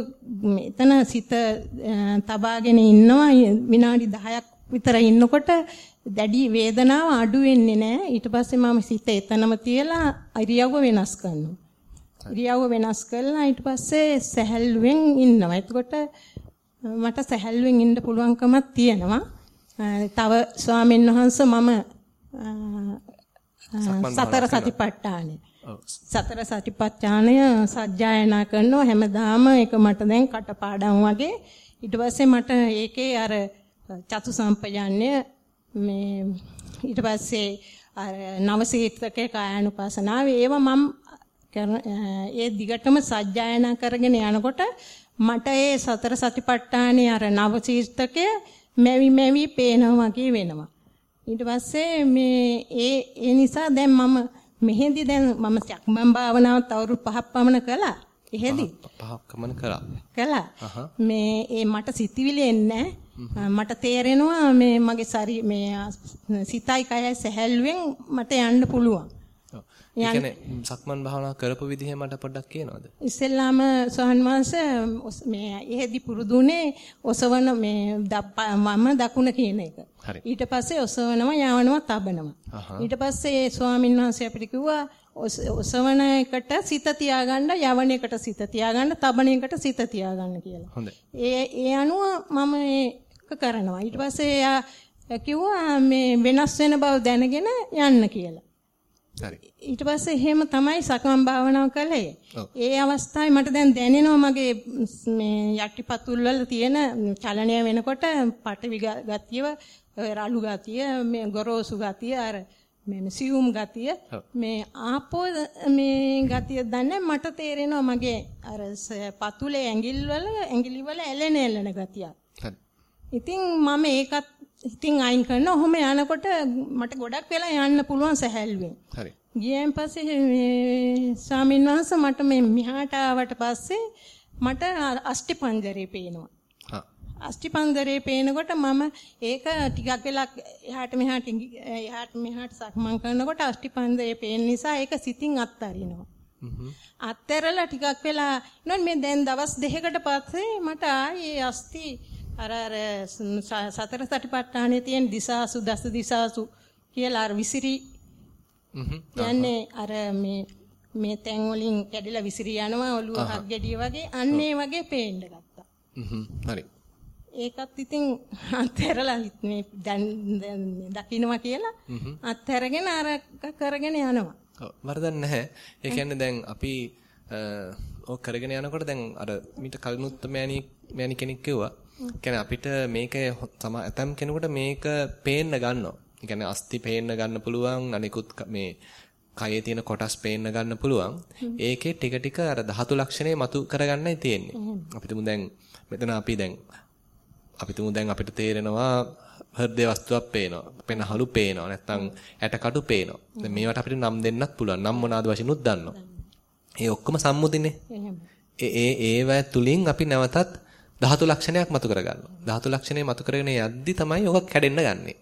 මෙතන සිත තබාගෙන ඉන්නවා විනාඩි 10ක් විතර ඉන්නකොට දැඩි වේදනාව අඩු වෙන්නේ නැහැ. ඊට පස්සේ මම සිත එතනම තියලා ඉරියව්ව වෙනස් කරනවා. ඉරියව්ව වෙනස් කළා ඊට පස්සේ සැහැල්ලුවෙන් ඉන්නවා. එතකොට මට සැහැල්ලුවෙන් ඉන්න පුළුවන්කමක් තියෙනවා. තව ස්වාමීන් වහන්සේ මම සතර සතිපට්ඨානය. සතර සතිපට්ඨානය සජ්ජායනා කරනවා හැමදාම ඒක මට දැන් කටපාඩම් වගේ. ඊට පස්සේ මට ඒකේ අර චතු සම්පජාන්‍ය මේ ඊට පස්සේ අර නවසීත්‍රකේ කායानुපසනාව ඒව මම ඒ දිගටම සජ්ජායනා කරගෙන යනකොට මට ඒ සතර සතිපට්ඨානේ අර නවසීත්‍රකය මැවි මැවි පේනවා වගේ වෙනවා. ඊට පස්සේ මේ ඒ ඒ නිසා දැන් මම මෙහෙදි දැන් මම සක්මන් භාවනාවත් අවුරුදු පහක් පමණ කළා. එහෙදි පහක් පමණ කළා. කළා. මේ ඒ මට සිතිවිලි එන්නේ මට තේරෙනවා මේ මගේ ශරී මේ සිතයි කයයි සැහැල්ලුවෙන් මට යන්න පුළුවන්. ඒ සක්මන් භාවනා කරපු විදිහ මට පොඩ්ඩක් කියනවද? ඉස්සෙල්ලාම සෝහන් වහන්සේ මේ එහෙදි පුරුදුනේ ඔසවන මේ මම දකුණ කියන එක. ඊට පස්සේ ඔසවනවා යවනවා තබනවා. ඊට පස්සේ ස්වාමීන් වහන්සේ අපිට කිව්වා ඔසවන එකට සිත තියාගන්න යවන එකට සිත තියාගන්න තබන එකට සිත තියාගන්න කියලා. හොඳයි. ඒ ඒ අනුව මම කරනවා. ඊට පස්සේ එයා කිව්වා මේ වෙනස් වෙන බව දැනගෙන යන්න කියලා. හරි. ඊට පස්සේ එහෙම තමයි සක්මන් භාවනාව කළේ. ඒ අවස්ථාවේ මට දැන් දැනෙනවා මගේ මේ යටිපතුල් වල තියෙන චලනය වෙනකොට පටවි ගතියව රළු ගතිය මේ ගොරෝසු ගතිය අර මේ සියුම් ගතිය මේ ආපෝ මේ ගතිය දන්නේ මට තේරෙනවා මගේ අර පතුලේ ඇඟිලි වල ඇඟිලි වල ඇලෙන ඇලෙන ගතිය. ඉතින් මම ඒකත් ඉතින් අයින් කරන ඔහොම යනකොට මට ගොඩක් වෙලා යන්න පුළුවන් සැහැල්ලුවෙන්. හරි. ගියන් පස්සේ මේ ස්වාමීන් වහන්සේ මට මේ මිහාට ආවට පස්සේ මට අෂ්ටි පංජරේ පේනවා. හා. අෂ්ටි පංජරේ පේනකොට මම ඒක ටිකක් වෙලා එහාට මෙහාට එහාට මෙහාට සක්මන් කරනකොට අෂ්ටි පංජරේ පේන නිසා ඒක සිතින් අත්හරිනවා. අත්හැරලා ටිකක් වෙලා නෝන් මේ දැන් දවස් දෙකකට පස්සේ මට ආයේ අස්ති අර අර සතර සටිපට්ඨානේ තියෙන දිසාසු දස දිසාසු කියලා අර විසිරි යන්නේ අර මේ මේ තැන් වලින් කැඩිලා විසිරි යනවා ඔළුව හක් ගැඩිය වගේ අන්න ඒ වගේ පේන්න ගත්තා. හරි. ඒකත් ඉතින් අත්හැරලා මේ දැන් දකින්නවා කියලා අත්හැරගෙන අර කරගෙන යනවා. ඔව් වරදක් නැහැ. ඒ කියන්නේ දැන් අපි ඔය කරගෙන යනකොට දැන් අර මීට කලිනුත් මෑණි මෑණි කෙනෙක් කිව්වා කියන්නේ අපිට මේක ඇතම් කෙනෙකුට මේක පේන්න ගන්නවා. කියන්නේ අස්ති පේන්න ගන්න පුළුවන් අනිකුත් මේ කයේ තියෙන කොටස් පේන්න ගන්න පුළුවන්. ඒකේ ටික ටික අර ධාතු ලක්ෂණේ මතු කරගන්නයි තියෙන්නේ. අපිටම දැන් මෙතන අපි දැන් අපිටම දැන් අපිට තේරෙනවා හෘදේ වස්තුවක් පේනවා. පෙනහළු පේනවා. නැත්නම් ඇටකටු පේනවා. දැන් මේවට අපිට නම් දෙන්නත් පුළුවන්. නම් මොනවාද වශයෙන්ුත් දන්නවා. ඒ ඔක්කොම සම්මුතිනේ. ඒ ඒ ඒව තුලින් අපි නැවතත් ධාතු ලක්ෂණයක් මතු කරගන්නවා. ධාතු ලක්ෂණය මතු කරගෙන යද්දි තමයි ඔක කැඩෙන්න ගන්නෙ.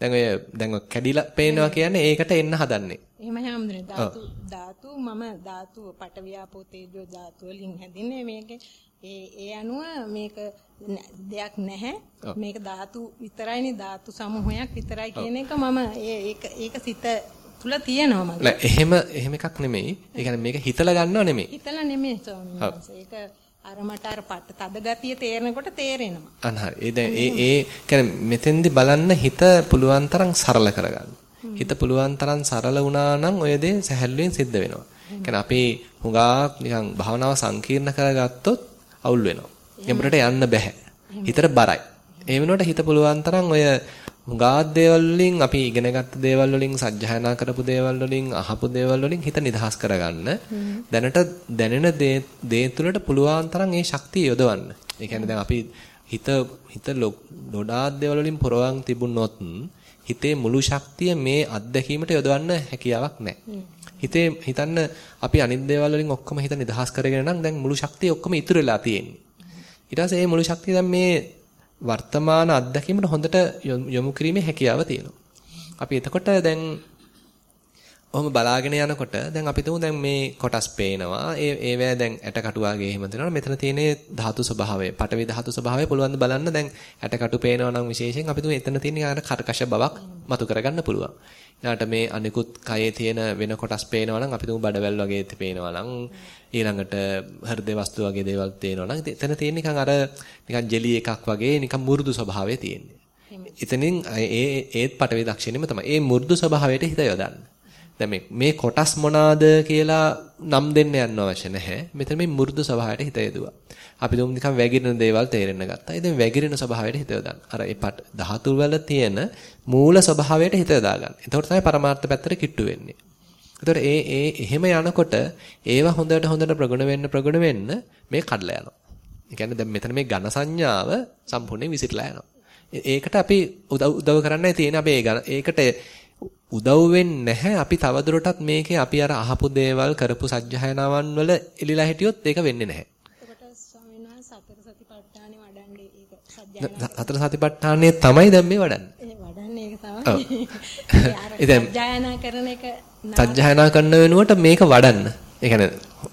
දැන් ඔය දැන් ඔය කැඩිලා පේනවා කියන්නේ ඒකට එන්න හදන්නේ. එහෙමයි හැමදෙනේ ධාතු ධාතු මම ධාතු පටවියාපෝ තේජෝ ධාතු වලින් හැදින්නේ මේකේ ඒ ඒ අනුව මේක දෙයක් නැහැ මේක ධාතු විතරයිනේ ධාතු සමූහයක් විතරයි කියන එක මම ඒක ඒක සිත තුල තියෙනවා මගේ. නෑ එහෙම එහෙම එකක් නෙමෙයි. ඒ කියන්නේ මේක හිතලා ගන්නව නෙමෙයි. හිතලා නෙමෙයි ස්වාමීන් වහන්සේ. ඒක අර මට අර පට තද ගතිය තේරෙනකොට තේරෙනවා. අන්න හරි. ඒ දැන් ඒ ඒ කියන්නේ මෙතෙන්දි බලන්න හිත පුළුවන් තරම් සරල කරගන්න. හිත පුළුවන් තරම් සරල වුණා නම් ඔය දේ සැහැල්ලුවෙන් සිද්ධ වෙනවා. කියන්නේ අපි හුඟක් නිකන් භවනාව සංකීර්ණ කරගත්තොත් අවුල් වෙනවා. ගැඹුරට යන්න බෑ. හිතට බරයි. ඒ වෙනුවට හිත පුළුවන් තරම් ඔය හුඟක් දේවල් වලින් අපි ඉගෙනගත්ත දේවල් වලින් සජ්ජායනා කරපු දේවල් වලින් අහපු දේවල් වලින් හිත නිදහස් කරගන්න. දැනට දැනෙන දේ තුළට පුළුවන් තරම් ඒ ශක්තිය යොදවන්න. ඒ කියන්නේ දැන් අපි හිත හිත ලොඩාක් දේවල් වලින් පුරවන් තිබුණොත් හිතේ මුළු ශක්තිය මේ අත්දැකීමට යොදවන්න හැකියාවක් නැහැ. හිතේ හිතන්න අපි අනිත් දේවල් වලින් ඔක්කොම හිත නිදහස් කරගෙන නම් දැන් මුළු ශක්තිය ඔක්කොම ඉතුරු වෙලා තියෙන්නේ. ඊට පස්සේ මේ මුළු ශක්තිය දැන් මේ වර්තමාන අත්දැකීමට හොඳට යොමු කිරීමේ හැකියාව තියෙනවා. අපි එතකොට දැන් ඔහොම බලාගෙන යනකොට දැන් අපි තුමු දැන් මේ කොටස් පේනවා. ඒ ඒවැ දැන් ඇටකටු වගේ එහෙම තියෙනවා. මෙතන තියෙන ධාතු ස්වභාවය, පටවි ධාතු ස්වභාවය පුළුවන් බලන්න දැන් ඇටකටු පේනවා නම් විශේෂයෙන් අපි තුමු එතන තියෙන අර කර්කශ බවක් මතු කරගන්න පුළුවන්. ඊළාට මේ අනිකුත් කයේ තියෙන වෙන කොටස් පේනවා නම් අපි තුමු බඩවැල් වගේ පේනවා නම් ඊළඟට හෘද වස්තු වගේ දේවල් තේනවා නම් එතන තියෙන නිකන් අර නිකන් ජෙලි එකක් වගේ නිකන් මුරුදු ස්වභාවය තියෙන්නේ. එතනින් ඒ ඒත් පටවි දක්ෂිනෙම තමයි. ඒ මුරුදු ස්වභාවයට හිත යොදන්න. දැන් මේ මේ කොටස් මොනවාද කියලා නම් දෙන්න යන්න අවශ්‍ය නැහැ. මෙතන මේ මුරුදු ස්වභාවයට හිත යොදුවා. අපි දුම් නිකන් වැగిරෙන දේවල් තේරෙන්න ගත්තා. ඉතින් වැగిරෙන ස්වභාවයට හිත යොදන්න. අර ඒ පට ධාතු වල තියෙන මූල ස්වභාවයට හිත යොදා ගන්න. එතකොට තමයි පරමාර්ථ පැත්තට කිට්ටු වෙන්නේ. එතකොට ඒ ඒ එහෙම යනකොට ඒවා හොඳට හොඳට ප්‍රගුණ වෙන්න ප්‍රගුණ වෙන්න මේ කඩලා යනවා. ඒ කියන්නේ දැන් මෙතන මේ ඝන සංඥාව සම්පූර්ණයෙන් විසිරලා යනවා. ඒකට අපි උදව් උදව් කරන්නයි තියෙන්නේ අපි ඒකට උදව් වෙන්නේ නැහැ අපි තවදුරටත් මේකේ අපි අර අහපු දේවල් කරපු සත්‍යයනාවන් වල එලිලා හිටියොත් ඒක වෙන්නේ නැහැ. එතකොට ස්වාමීන් වහන්සේ සතර සතිපට්ඨානෙ වඩන්නේ ඒක සත්‍යයනා. සතර සතිපට්ඨානෙ තමයි දැන් මේ වඩන්නේ. වඩන්නේ ඒක තමයි. ඒ සත්‍යයනා කරන එක සත්‍යයනා කරන වෙනුවට මේක වඩන්න. ඒ කියන්නේ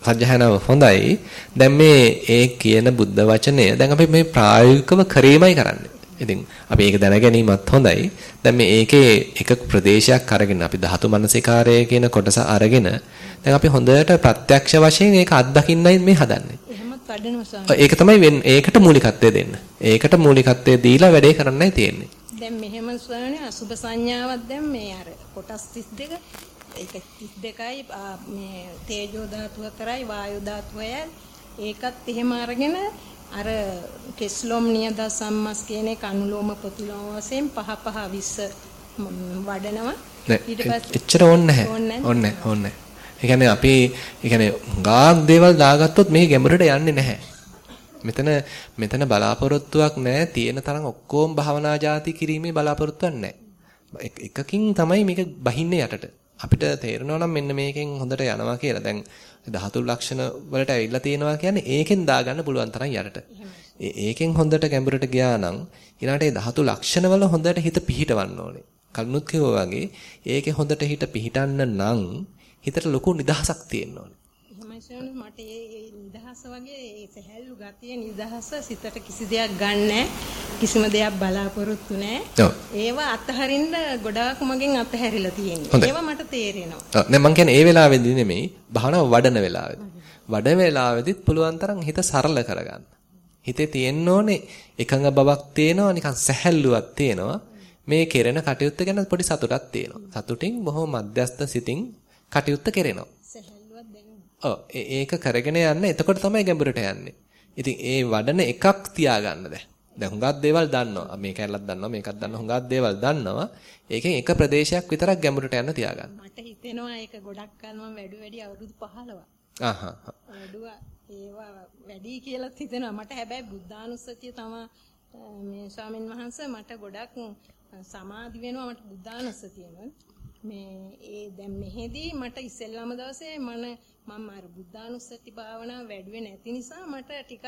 සත්‍යයනාව හොඳයි. දැන් මේ ඒ කියන බුද්ධ වචනය දැන් අපි මේ ප්‍රායෝගිකව කරීමයි කරන්නේ. ඉතින් අපි ඒක දැන ගැනීමත් හොඳයි. දැන් මේ ඒකේ එක ප්‍රදේශයක් අරගෙන අපි ධාතු මනසිකාරය කියන කොටස අරගෙන දැන් අපි හොඳට ප්‍රත්‍යක්ෂ වශයෙන් ඒක අත්දකින්නයි මේ හදන්නේ. ඒක තමයි ඒකට මූලිකත්වය දෙන්න. ඒකට මූලිකත්වය දීලා වැඩේ කරන්නයි තියෙන්නේ. දැන් මෙහෙම ස්වාමී අසුබ සංඥාවක් දැන් මේ අර කොටස් 32 ඒක 32යි මේ තේජෝ ධාතුව කරයි වායු ධාතුවයි ඒකත් එහෙම අරගෙන අර කෙස්ලොම් නියද සම්මස් කියන එක අනුලෝම ප්‍රතිලෝම වශයෙන් පහ පහ 20 වඩනවා. ඊට පස්සේ එච්චර ඕනේ නැහැ. ඕනේ ඕනේ ඒ කියන්නේ අපි ඒ කියන්නේ ගාක් දේවල් දාගත්තොත් මේ ගැඹුරට යන්නේ නැහැ. මෙතන මෙතන බලාපොරොත්තුවක් නැහැ. තියෙන තරම් ඔක්කොම භවනා જાති කිරීමේ බලාපොරොත්තුවක් නැහැ. එකකින් තමයි මේක බහින්නේ යටට. අපිට තේරෙනවා නම් මෙන්න මේකෙන් හොඳට යනවා කියලා. දැන් ධාතු ලක්ෂණ වලට ඇවිල්ලා තියෙනවා කියන්නේ ඒකෙන් දාගන්න පුළුවන් තරම් යටට. ඒකෙන් හොඳට ගැඹුරට ගියා නම් ඊළඟට ඒ ධාතු ලක්ෂණ වල හොඳට හිත පිහිටවන්න ඕනේ. කලුනුත් කිව්වා වගේ ඒකේ හොඳට හිත පිහිටන්න නම් හිතට ලොකු නිදහසක් තියෙන්න ඕනේ. එහෙමයි මට ඒ නිදහස වගේ ඒ සැහැල්ලු ගතිය නිදහස සිතට කිසි දෙයක් ගන්න කිසිම දෙයක් බලාපොරොත්තු නැහැ. ඒවා අතහරින්න ගොඩාක් මගෙන් අතහැරිලා තියෙනවා. ඒවා මට තේරෙනවා. නෑ මං කියන්නේ ඒ වෙලාවේදී නෙමෙයි භාවනාව වඩන වෙලාවේදී. වඩ වෙලාවේදීත් පුළුවන් තරම් හිත සරල කරගන්න. හිතේ තියෙන්න ඕනේ එකඟ බවක් තියෙනවා නිකන් සැහැල්ලුවක් තියෙනවා. මේ කෙරෙන කටයුත්ත ගැන පොඩි සතුටක් තියෙනවා. සතුටින් බොහොම මධ්‍යස්ත සිතින් කටයුත්ත කෙරෙනවා. ඔව් ඒක කරගෙන යන්න එතකොට තමයි ගැඹුරට යන්නේ. ඉතින් ඒ වඩන එකක් තියාගන්න දැන්. දැන් හුඟක් දේවල් දන්නවා. මේක ඇරලක් දන්නවා මේකක් දන්නවා හුඟක් දේවල් දන්නවා. ඒකෙන් එක ප්‍රදේශයක් විතරක් ගැඹුරට යන්න තියාගන්න. මට හිතෙනවා ඒක ගොඩක් කල් මම වැඩි වැඩි අවුරුදු 15ක්. ආහ්. වැඩුවා ඒවා වැඩි කියලා හිතෙනවා. මට හැබැයි බුද්ධානුස්සතිය තමයි මේ ස්වාමින් වහන්සේ මට ගොඩක් සමාධි වෙනවා මට බුද්ධානුස්සතිය මේ ඒ දැන් මෙහෙදී මට ඉස්සෙල්ලාම දවසේ මම මම අර බුද්ධානුස්සති භාවනාව වැඩුවේ නැති නිසා මට ටිකක්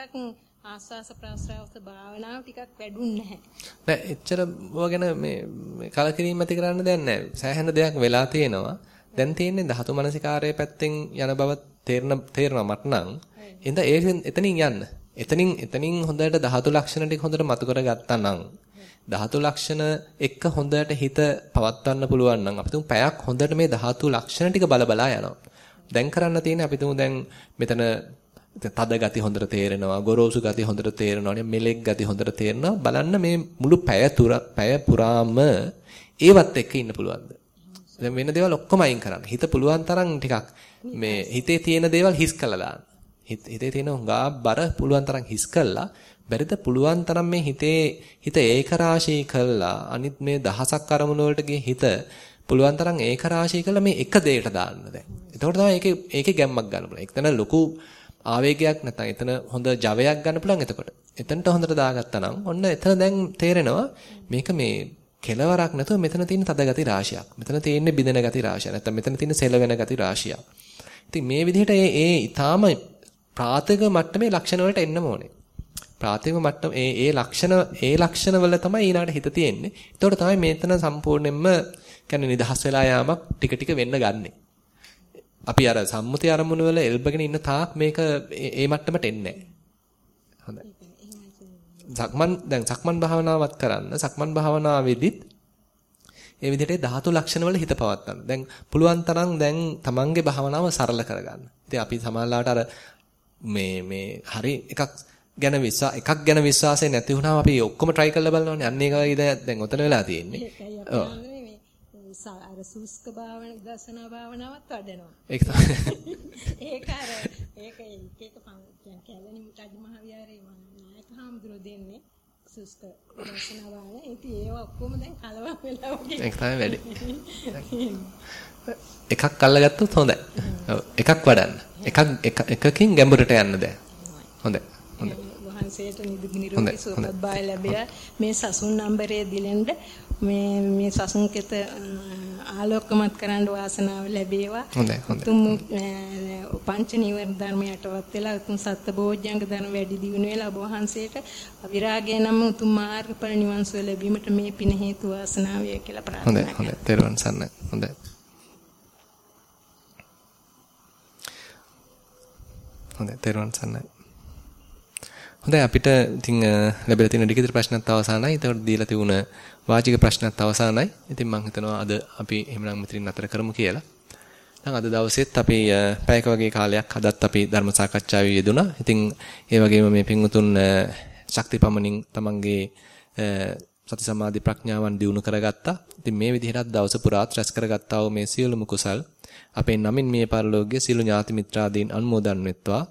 ආස්වාස ප්‍රාස්වාස භාවනාව ටිකක් වැඩුන්නේ නැහැ. නෑ එච්චර ඕවා ගැන මේ කලකිරීම ඇති කරන්න දෙයක් නෑ. සෑහෙන දෙයක් වෙලා තියෙනවා. දැන් තියෙන්නේ ධාතු මනසිකාරයේ පැත්තෙන් යන බව තේරෙන තේරෙනවා මට නම්. එහෙනම් ඒ එතනින් යන්න. එතනින් එතනින් හොඳට ධාතු ලක්ෂණ ටික හොඳට මතු කරගත්තා නම් ධාතු ලක්ෂණ එක්ක හොඳට හිත පවත්වන්න පුළුවන් නම් අපි තුමු පැයක් හොඳට මේ ධාතු ලක්ෂණ ටික බල බලා යනවා. දැන් කරන්න තියෙන්නේ අපි තුමු දැන් මෙතන තද ගති හොඳට තේරෙනවා ගොරෝසු ගති හොඳට තේරෙනවා මෙලෙක් ගති හොඳට තේරෙනවා. බලන්න මේ මුළු පැය තුර පැය පුරාම ඒවත් එක්ක ඉන්න පුළුවන්ද? දැන් වෙන දේවල් ඔක්කොම අයින් කරන්න. හිත පුළුවන් තරම් ටිකක් මේ හිතේ තියෙන දේවල් හිස් කළා දාන්න. හිතේ තියෙන හුඟා බර පුළුවන් තරම් හිස් කළා. බැරිද? පුළුවන් තරම් මේ හිතේ හිත ඒක රාශී කළා. අනිත් මේ දහසක් අරමුණු වලට ගිය හිත පුළුවන් තරම් ඒක රාශී කළා මේ එක දෙයකට දාන්න දැන් එතකොට තමයි ඒකේ ඒකේ ගැම්මක් ගන්න පුළුවන් එතන ලොකු ආවේගයක් නැත්නම් එතන හොඳ ජවයක් ගන්න පුළුවන් එතකොට. එතනට හොඳට දාගත්තා නම් ඔන්න එතන දැන් තේරෙනවා මේක මේ කෙලවරක් නැතුව මෙතන තියෙන තද ගති රාශියක්. මෙතන තියෙන බිඳෙන ගති රාශියක්. නැත්නම් මෙතන තියෙන සෙලවෙන ගති රාශියක්. ඉතින් මේ විදිහට ඒ ඒ ඊටාම ප්‍රාථමික මට්ටමේ ලක්ෂණ වලට එන්න ඕනේ. ප්‍රාථමික මට්ටම ඒ ඒ ලක්ෂණ ඒ ලක්ෂණ වල තමයි ඊළඟට හිත තියෙන්නේ. ඒතකොට තමයි මෙතන සම්පූර්ණයෙන්ම කියන්නේ නිදහස් වෙලා යාමක් ටික ටික වෙන්න ගන්නේ. අපි අර සම්මුති අරමුණු වල එල්බගෙන ඉන්න තාක් මේක ඒ මට්ටමට එන්නේ හොඳයි. සක්මන් දැන් සක්මන් භාවනාවත් කරන්න සක්මන් භාවනාවේදීත් ඒ විදිහට ධාතු ලක්ෂණ වල හිත පවත්වන්න. දැන් පුළුවන් තරම් දැන් තමන්ගේ භාවනාව සරල කරගන්න. ඉතින් අපි සමාජලාට අර මේ මේ හරි එකක් ගැන විශ්වා එකක් ගැන විශ්වාසය නැති වුණාම අපි ඔක්කොම try කරලා බලනවානේ. අන්න ඒක දැන් ඔතන වෙලා තියෙන්නේ. ඔව්. අර සුස්ක භාවන දසනා භාවනාවත් වඩනවා. ඒක තමයි. ඒක අර ඒක එක එක කියන්නේ කැලණි රජ මහ විහාරයේ නායක හාමුදුරුවෝ දෙන්නේ සුස්ක දසනා භාවන. ඉතින් ඒව ඔක්කොම දැන් කලවම් වෙලා වගේ. ඒක තමයි වැඩි. එකක් අල්ලගත්තොත් හොඳයි. ඔව් එකක් වඩන්න. එකක් එකකින් ගැඹුරට යන්න දැන්. හොඳයි. හොඳයි. වහන්සේට නිරෝගී සුවපත් බය ලැබිලා මේ සසුන් නම්බරේ දිලෙන්ද මේ මේ සසුන් කෙත ආලෝකමත් කරන්න වාසනාව ලැබේවා. හොඳයි හොඳයි. තුම් පංච නිවර්ණ ධර්මයටවත් වෙලා උතුම් සත්‍ය බෝධ්‍යංග ධර්ම වැඩි දියුණු වෙලා ඔබ වහන්සේට අවිරාගය නම් උතුම් මාර්ගඵල නිවන් සුව ලැබීමට මේ පින හේතු වාසනාව වේ කියලා ප්‍රාර්ථනා කරනවා. හොඳයි හොඳයි. තෙරුවන් සරණයි. හොඳයි. හොඳයි තෙරුවන් සරණයි. හොඳයි අපිට ඉතින් ලැබිලා තියෙන ලිඛිත ප්‍රශ්නත් අවසానයි. ඒතකොට දීලා තිබුණ වාචික ප්‍රශ්නත් අවසానයි. ඉතින් මම හිතනවා අද අපි එහෙමනම් මෙතනින් නතර කරමු කියලා. දැන් අද දවසෙත් අපි පැයක වගේ කාලයක් අදත් අපි ධර්ම සාකච්ඡාවේ යෙදුණා. ඉතින් ඒ වගේම මේ පින්වුතුන් ශක්තිපමණින් තමන්ගේ සති සමාධි ප්‍රඥාවන් දියුණු කරගත්තා. ඉතින් මේ විදිහට දවස පුරාත් රැස් කරගත්තා වූ මේ සියලුම කුසල් අපේ නමින් මේ පරලෝකයේ සියලු ඥාති මිත්‍රාදීන් අනුමෝදන් වෙත්වා.